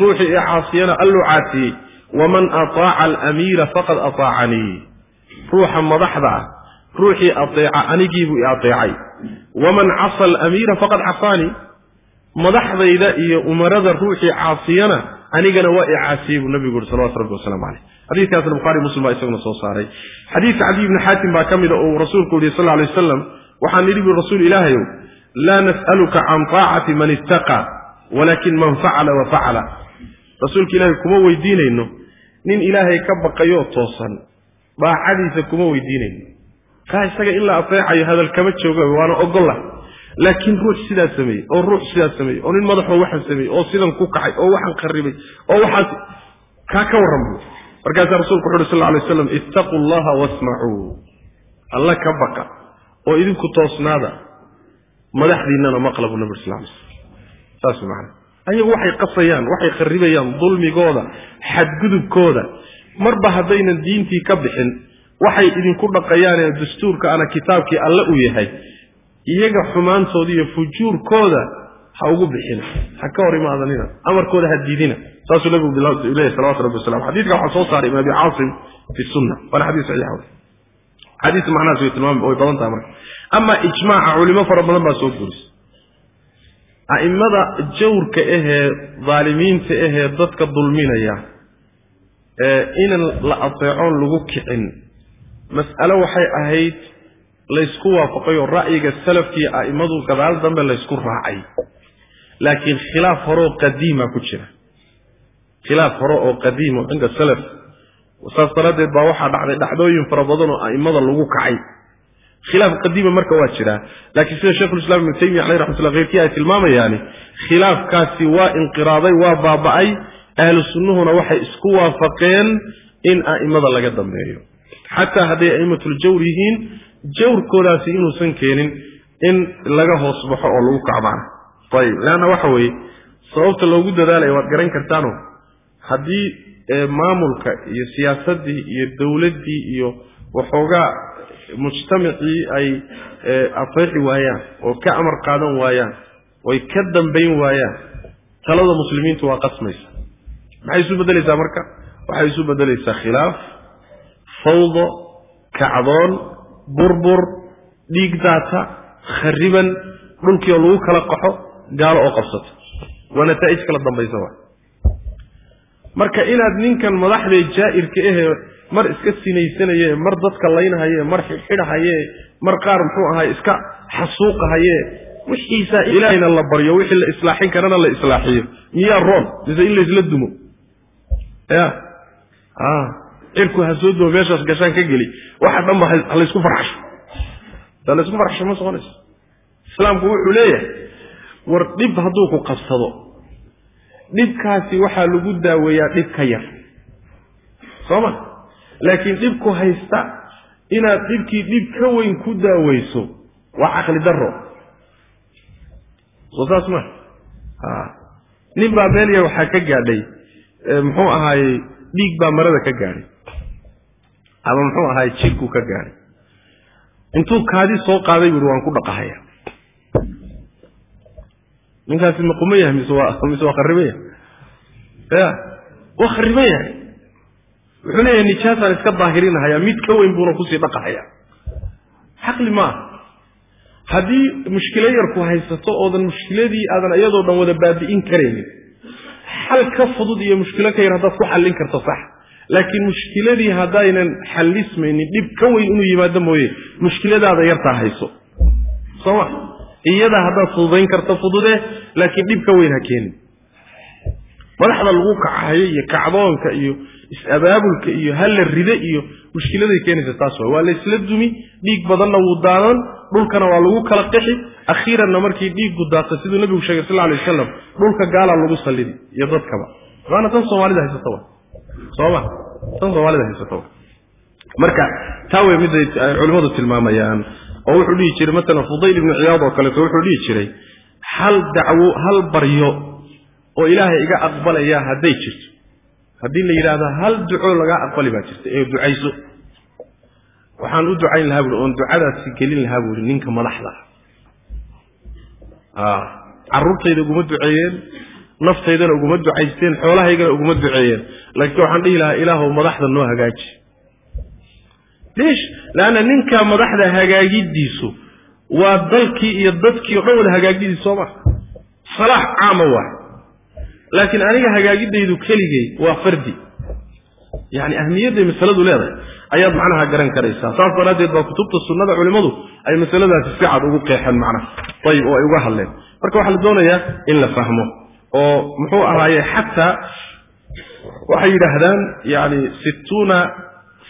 Speaker 1: ruuxii i caasiyana alluu caasiyey waman aطaaca alamiira faqad aطaacanii ruuxa madaxda ah ruuxii aeeca anigiibuu i aeecay waman casa alamiira faqad casaanii madaxdayda iyo umarada ruuxii caasiyana anigana waa i caasiyey buu nabigu yuri salawatu rabbi wasalaamu caleyh xadiiskaasna bukhari muslim baa isaguna soo saaray. Xadiidka cadiy ibni xaatim baa ka mida uu rasuulku yihi sal lay wasalam waxaan nidhi bui rasuul ilaahayow laa nas'aluka can taacati man ittaqa walakin man facala wa facala rasuulka ilaahay kuma weydiinayno nin ilaahay ka baqayoo toosan daacadiisa kuma weydiinayno. Kaa isaga in la ateecayo hadal kama jooga waana ogolla laakiin ruux sidaa sameeyey oo ruux sidaa sameeyey oo nin madaxoo waxaan sameeyey oo sidan ku kacay oo waxaan qarribay oo waxaas kaa ka warran buu. Markaasaa rasuulku wuxu uhi sal lay waslam ittaquu allaha wasmacuu. Alla ka baqa oo idinku toosnaada madaxdiinnana maqla buu nabir sal lay slam saas macana ayagu waxay qasayaan waxay kharibayaan dulmigooda xadgudubkooda. Marba haddaynan diintii ka bixin waxay idinku dhaqayaanee dastuurka ana kitaabkii alle u yahay iyaga xumaantooda iyo fujuurkooda ha ugu bixina. Ha ka hor imaadanina amarkooda ha diidina. Saasuu nabigu leeyahy salawatu rabbi wasalam xadiidka waxaa soo saaray ibn abi caasim fi sunna waana xadiis saxiix wey xadiis macnahaas way tilmaam way badan tahay marka. Ama ijmaaca culimo fara badan baa soo guurisay a'immada jawrka ahee dhaalimiinta ahee dadka dulminaya ee inan la ateecoon lagu kicin. Mas'alo waxay ahayd laysku waafaqay oo ra'yiga salafkii a'immadu gadaal dambe laysku raacay. Laakiin khilaaf horeoo qadiima ku jira. Khilaaf hore oo qadiimo cinda salaf. Saas daraaddeed baa waxaa dhacday dhacdooyin fara badan oo a'immada lagu kacay. Khilaaf qadiima marka waa jiraa laakiin sida sheikhulislaam ibnu taymiya caleyh raxmatullah keyrkii ay tilmaamayaan khilaafkaasi waa inqiraaday waa baaba'ay. Ahlu sunnuhuna waxay isku waafaqeen in a'immada laga dambeeyo. Xataa hadday a'immatul jawr yihiin jawrkoodaasi inuusan keenin in laga hoos baxo oo lagu kacbaana ayib leanna waxa weeye sababta loogu dadaalayo waad garan kartaano haddii maamulka iyo siyaasaddii iyo dowladdii iyo waxoogaa mujtamacii ay ateexi waayaan oo ka amar qaadan waayaan oy ka dambayn waayaan talada muslimiintu waa qasmaysa. Maxay isu beddelaysaa marka? Waxay isu beddelaysaa khilaaf fawdo kacdoon burbur dhiig daata khariban dhulkii oo lagu kala qaxo gaalo oo qabsato. Waa nataa'ij kala dambaysa wa marka inaad ninkan madaxdee jaa'irka ahee mar iska sinaysanaye mar dadka laynhaye mar xidxidhahaye mar qaar muxuu ahay iska xasuuqahaye wixiisaa ilaahayna la baryo wixii la islaaxin karana la islaaxiyo. Miyaa roon mise in laysla dumo? Ya cirku ha soo dumo meeshaas gashaan ka geli. Waxa dhan ba ha laysku farxasho ha laysku farxasho ma soconayso. Islaamku wuxuu leeyahay war dhib hadduu ku qabsado. Dhibkaasi waxaa lagu daaweeyaa dhib ka yar. Soo ma? Laakiin dhibku haysta inaad dhibkii dhib ka weyn ku daaweyso waa caqli daro soo saas ma? Nin baa meel yar waxaa ka gaadhay muxuu ahaayey dhiig baa marada ka gaadhay ama muxuu ahaay jirkuu ka gaadhay intuu kaadi soo qaaday buuhi waan ku dhaqahaya ninkaasi ma quman yahay mise waa mise waa khariban yahay? Ya waa khariban yahay. Wuxuu leeyahay nijaasaan iska daahirinahaya mid ka weyn buuna ku sii dhaqahaya xaqli maaha haddii mushkilo yarku haysato oodan mushkiladii aadan iyadoo dhan wada baabi'in karaynin xal ka fudud iyo mushkilo ka yar haddaad ku xallin karto sax laakiin mushkiladii haddaynan xallismaynin dhib ka weyn inuu yimaado mooye mushkiladaada yartaa hayso. Soo ma? Iyadaa haddaad fududayn karto fudude laakiin dhib ka weyn ha keenin. Madaxda lagu kacahayo iyo kacdoonka iyo is-abaabulka iyo halla ride iyo mushkiladay keenaysa taas waay. Waa laysla dumi dhiig badanna wuu daadan dhulkana waa lagu kala qixi akhiiranna markii dhiiggu daata siduu nabigu sheegay sal alay wasalam dhulka gaalaa lagu sallidi iyo dadkaba. Waana tan soomaalida haysata wa sooma tan soomaalida haysata wa marka taa wey miday culimmadu tilmaamayaan oo wuxuu dhihi jiray maalan fudayl ibnu ciyaad oo kaleeto wuxuu dhihi jiray hal dacwo hal baryo oo ilaahay iga aqbalaya hadday jirto. Haddii la yidhaahdo hal duco lagaa aqbali baa jirta ee ducayso. Waxaan u ducayn lahaa buui oon ducadaasi gelin lahaa buuhi ninka madaxda ah. Carruurtayda uguma duceeyeen naftaydana uguma ducaysteen xoolahaygana uguma duceeyeen. Laakiin waxaan dhihi lahaa ilaahow madaxda noo hagaaji. Liish leanna ninka madaxda hagaagidiisu waa dalkii iyo dadkii o dhan wada hagaagidiisu soo maa salaax caama waay laakiin aniga hagaagidaydu keligay waa fardi. Yani ahmiyadday masaladu leedahay ayaad macnaha garan karaysaa. Saas daraaddeed baa kutubta sunnada culimmadu ay masaladaasi si cad ugu qeexeen macnaha. Ayib oo ay uga hadleen. Marka waxaa la doonayaa in la fahmo oo muxuu ahaaye xataa waxay yidhaahdaan yani situuna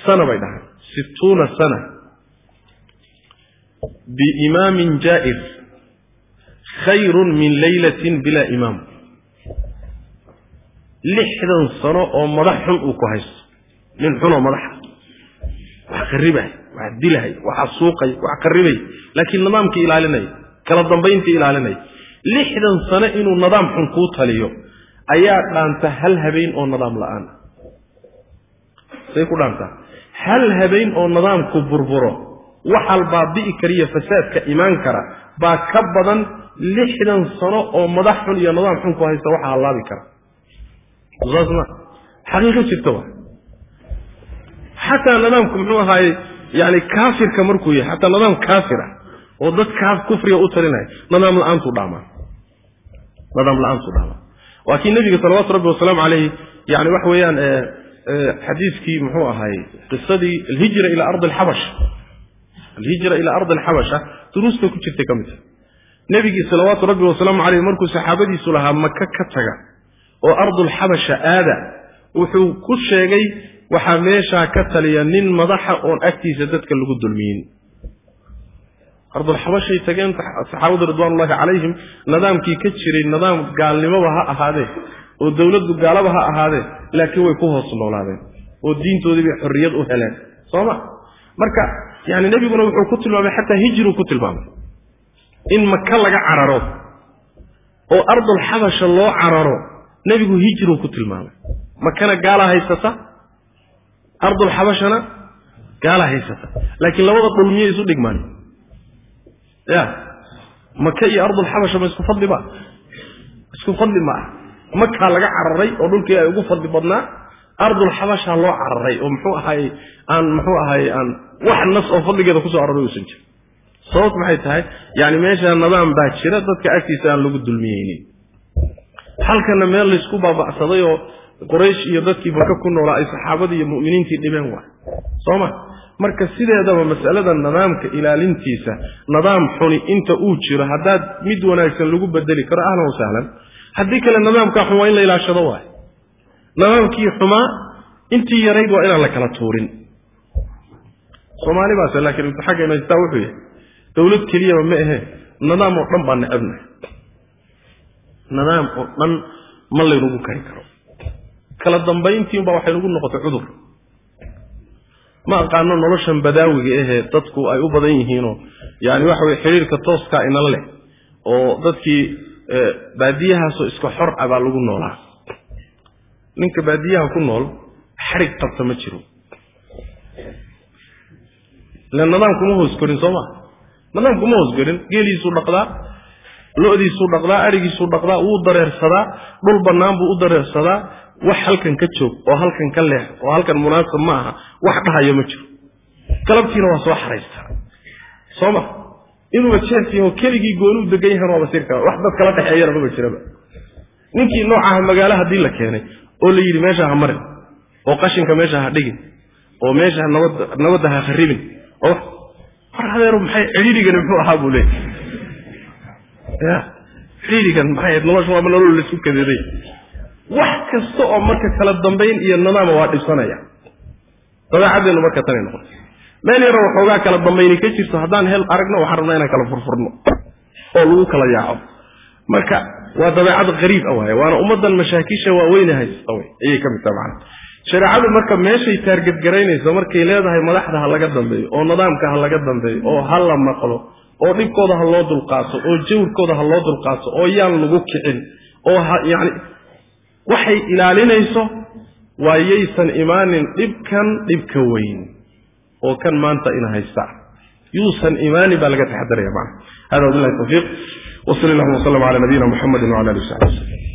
Speaker 1: sana bay dhahaan. Situuna sana biimaamin jaa'ir khayrun min laylatin bilaa imaam. Lixdan sano oo madax xun uu ku haysto. Nin xunoo madaxa. Wax qaribay wax dilay wax asuuqay wax qaribay laakiin nidaamkii ilaalinaya kala dambayntii ilaalinaya lixdan sano inuu nidaam xun kuu taliyo ayaa dhaanta hal habeen oo nidaam la'aan. Say ku dhaantaa hal habeen oo nidaamku burburo waxal baabi'i kariyo fasaadka imaan kara baa ka badan lixdan sano oo madax xun iyo nidaam xun ku haysta waxa hallaabi kara. Saas ma xaqiiqo jirta wa? Xataa nidaamku muxuu ahaaye yani kaafirka markuu yahay xataa nidaam kaafir ah oo dad kaa kufriga u talinaya nidaam la'aantuu dhaamaa nidaam la'aantuu dhaamaa waa kii nebiga salawaatu rabbi wasalaamu calayhi yani waxa weeyaan xadiiskii muxuu ahaay qisadii alhijra ila ardi alxabasha alhijra ila ardi alxabasha duruusta ku jirtay ka mid tahay nebigii salawaatu rabbi wasalaamu caleyh markuu saxaabadiisu lahaa maka ka taga oo ardulxabasha aada wuxuu ku sheegay waxaa meeshaa ka taliya nin madaxa oon agtiisa dadka lagu dulmiyin ardulxabashay tageen saxaabadu ridwanullahi calayhim nidaamkii ka jiray nidaam gaalnimoba ha ahaadee oo dowladdu gaalaba ha ahaadee laakiin way ku hoos noolaadeen oo diintoodii bay xorriyad u heleen. Soo ma? Marka yani nebiguna wuxuu ku tilmaamay xataa hijiruu ku tilmaamay. In maka laga cararo oo ardulxabasha loo cararo nebigu hijruu ku tilmaamay. Makana gaalaa haysata? Ardulxabashana gaalaa haysata. Laakiin labada dhul miyay isu dhigmaan ya. Maka iyo ardulxabasha ma isku fadli ba isku fadli ma? Ah makaa laga cararay oo dhulkii ay ugu fadli badnaa ardulxabasha loo cararay oo muxuu ahay aan muxuu ahay aan wax nas oo fadligeeda ku soo araray uusan jirin. Sababt maxay tahay? Yani meesha nidaam baa jira dadka agtiisa aan lagu dulmiyeynin. Halkana meel laysku baaba'saday oo quraysh iyo dadkii maka ku noolaa ay saxaabadii iyo mu'miniintii dhibeen waay. Soo ma marka sideedaba masalada nidaamka ilaalintiisa nidaam xuni inta uu jiro haddaad mid wanaagsan lagu bedeli karo ahlan wasahlan haddii kale nidaamkaa xun waa in la ilaashado waay nidaamkii xumaa intii yarayd waa inaan la kala tuurin. Soomaali baase laakiin xaggayna haystaa wuxuu yahay dawlad keliyaba ma ahe nidaam oo dhan baa necabna nidaam oo dhan ma laynagu kari karo. Kala dambayntiinba waxay nagu noqotay cudur ma aqaano noloshan badaawiga ahee dadku ay u badan yihiinoo yani waxa weye xidhiirka tooskaa inala leh oo dadkii baadiyahaasoo iska xor ah baa lagu noolaa. Ninka baadiyaha ku nool xarig qabta ma jiro. Ila nidaamkuma hoos korin soo ma? Nidaamkuma hoos korin geeliisuu dhaqdaa lo-diisuu dhaqdaa arigiisuu dhaqdaa wuu dareersadaa dhul bannaan buu u dareersadaa wax halkan ka joog oo halkan ka leex oo halkan munaasab ma aha wax dhahayo ma jiro. Galabtiina waa soo xaraystaa soo ma? Inuuba jeef yaho keligii goonuu degan yahan waaba sir kala wax dad kala dhexeeyana maba jiraba. Ninkii noocaha magaalo haddii la keenay oo la yidhi meesha ha marin oo qashinka meesha ha dhigin oo meesha nabad nabadda ha kharibin oo war adeero maxay cidhiirigani muxuu ahaa buu leeyay ya cidhiirigan maxay nolosha waaba nolol la isku kadeeday wax kasta oo marka kala dambayn iyo nidaama waa dhibsanaya dabeecaddeenu marka tanay noqotay meel yaro waxoogaa kala dambayni ka jirto haddaan hel aragno waxaan rabnaa inaan kala furfurno oo lagu kala yaaco. Marka waa dabeecad qariib ah waay waana ummaddan mashaakisha waaweyne haysta way ayay ka mid tahay macana shareecadu marka meeshay taargadgaraynayso markay leedahay madaxda ha laga dambeeyo oo nidaamka ha laga dambeeyo oo ha la maqlo oo dhibkooda ha loo dulqaato oo jawrkooda ha loo dulqaato oo yaan lagu kicin oo ha yani waxay ilaalinayso waa yaysan imaanin dhibkan dhibka weyn oo kan maanta ina haysta. Yuusan imaanin baa laga taxadaraya macna hada wabillahi tawfiiq. Wa sal allahu wasalam cala nabiyina muxamedin wala alihi wasaxbi waslm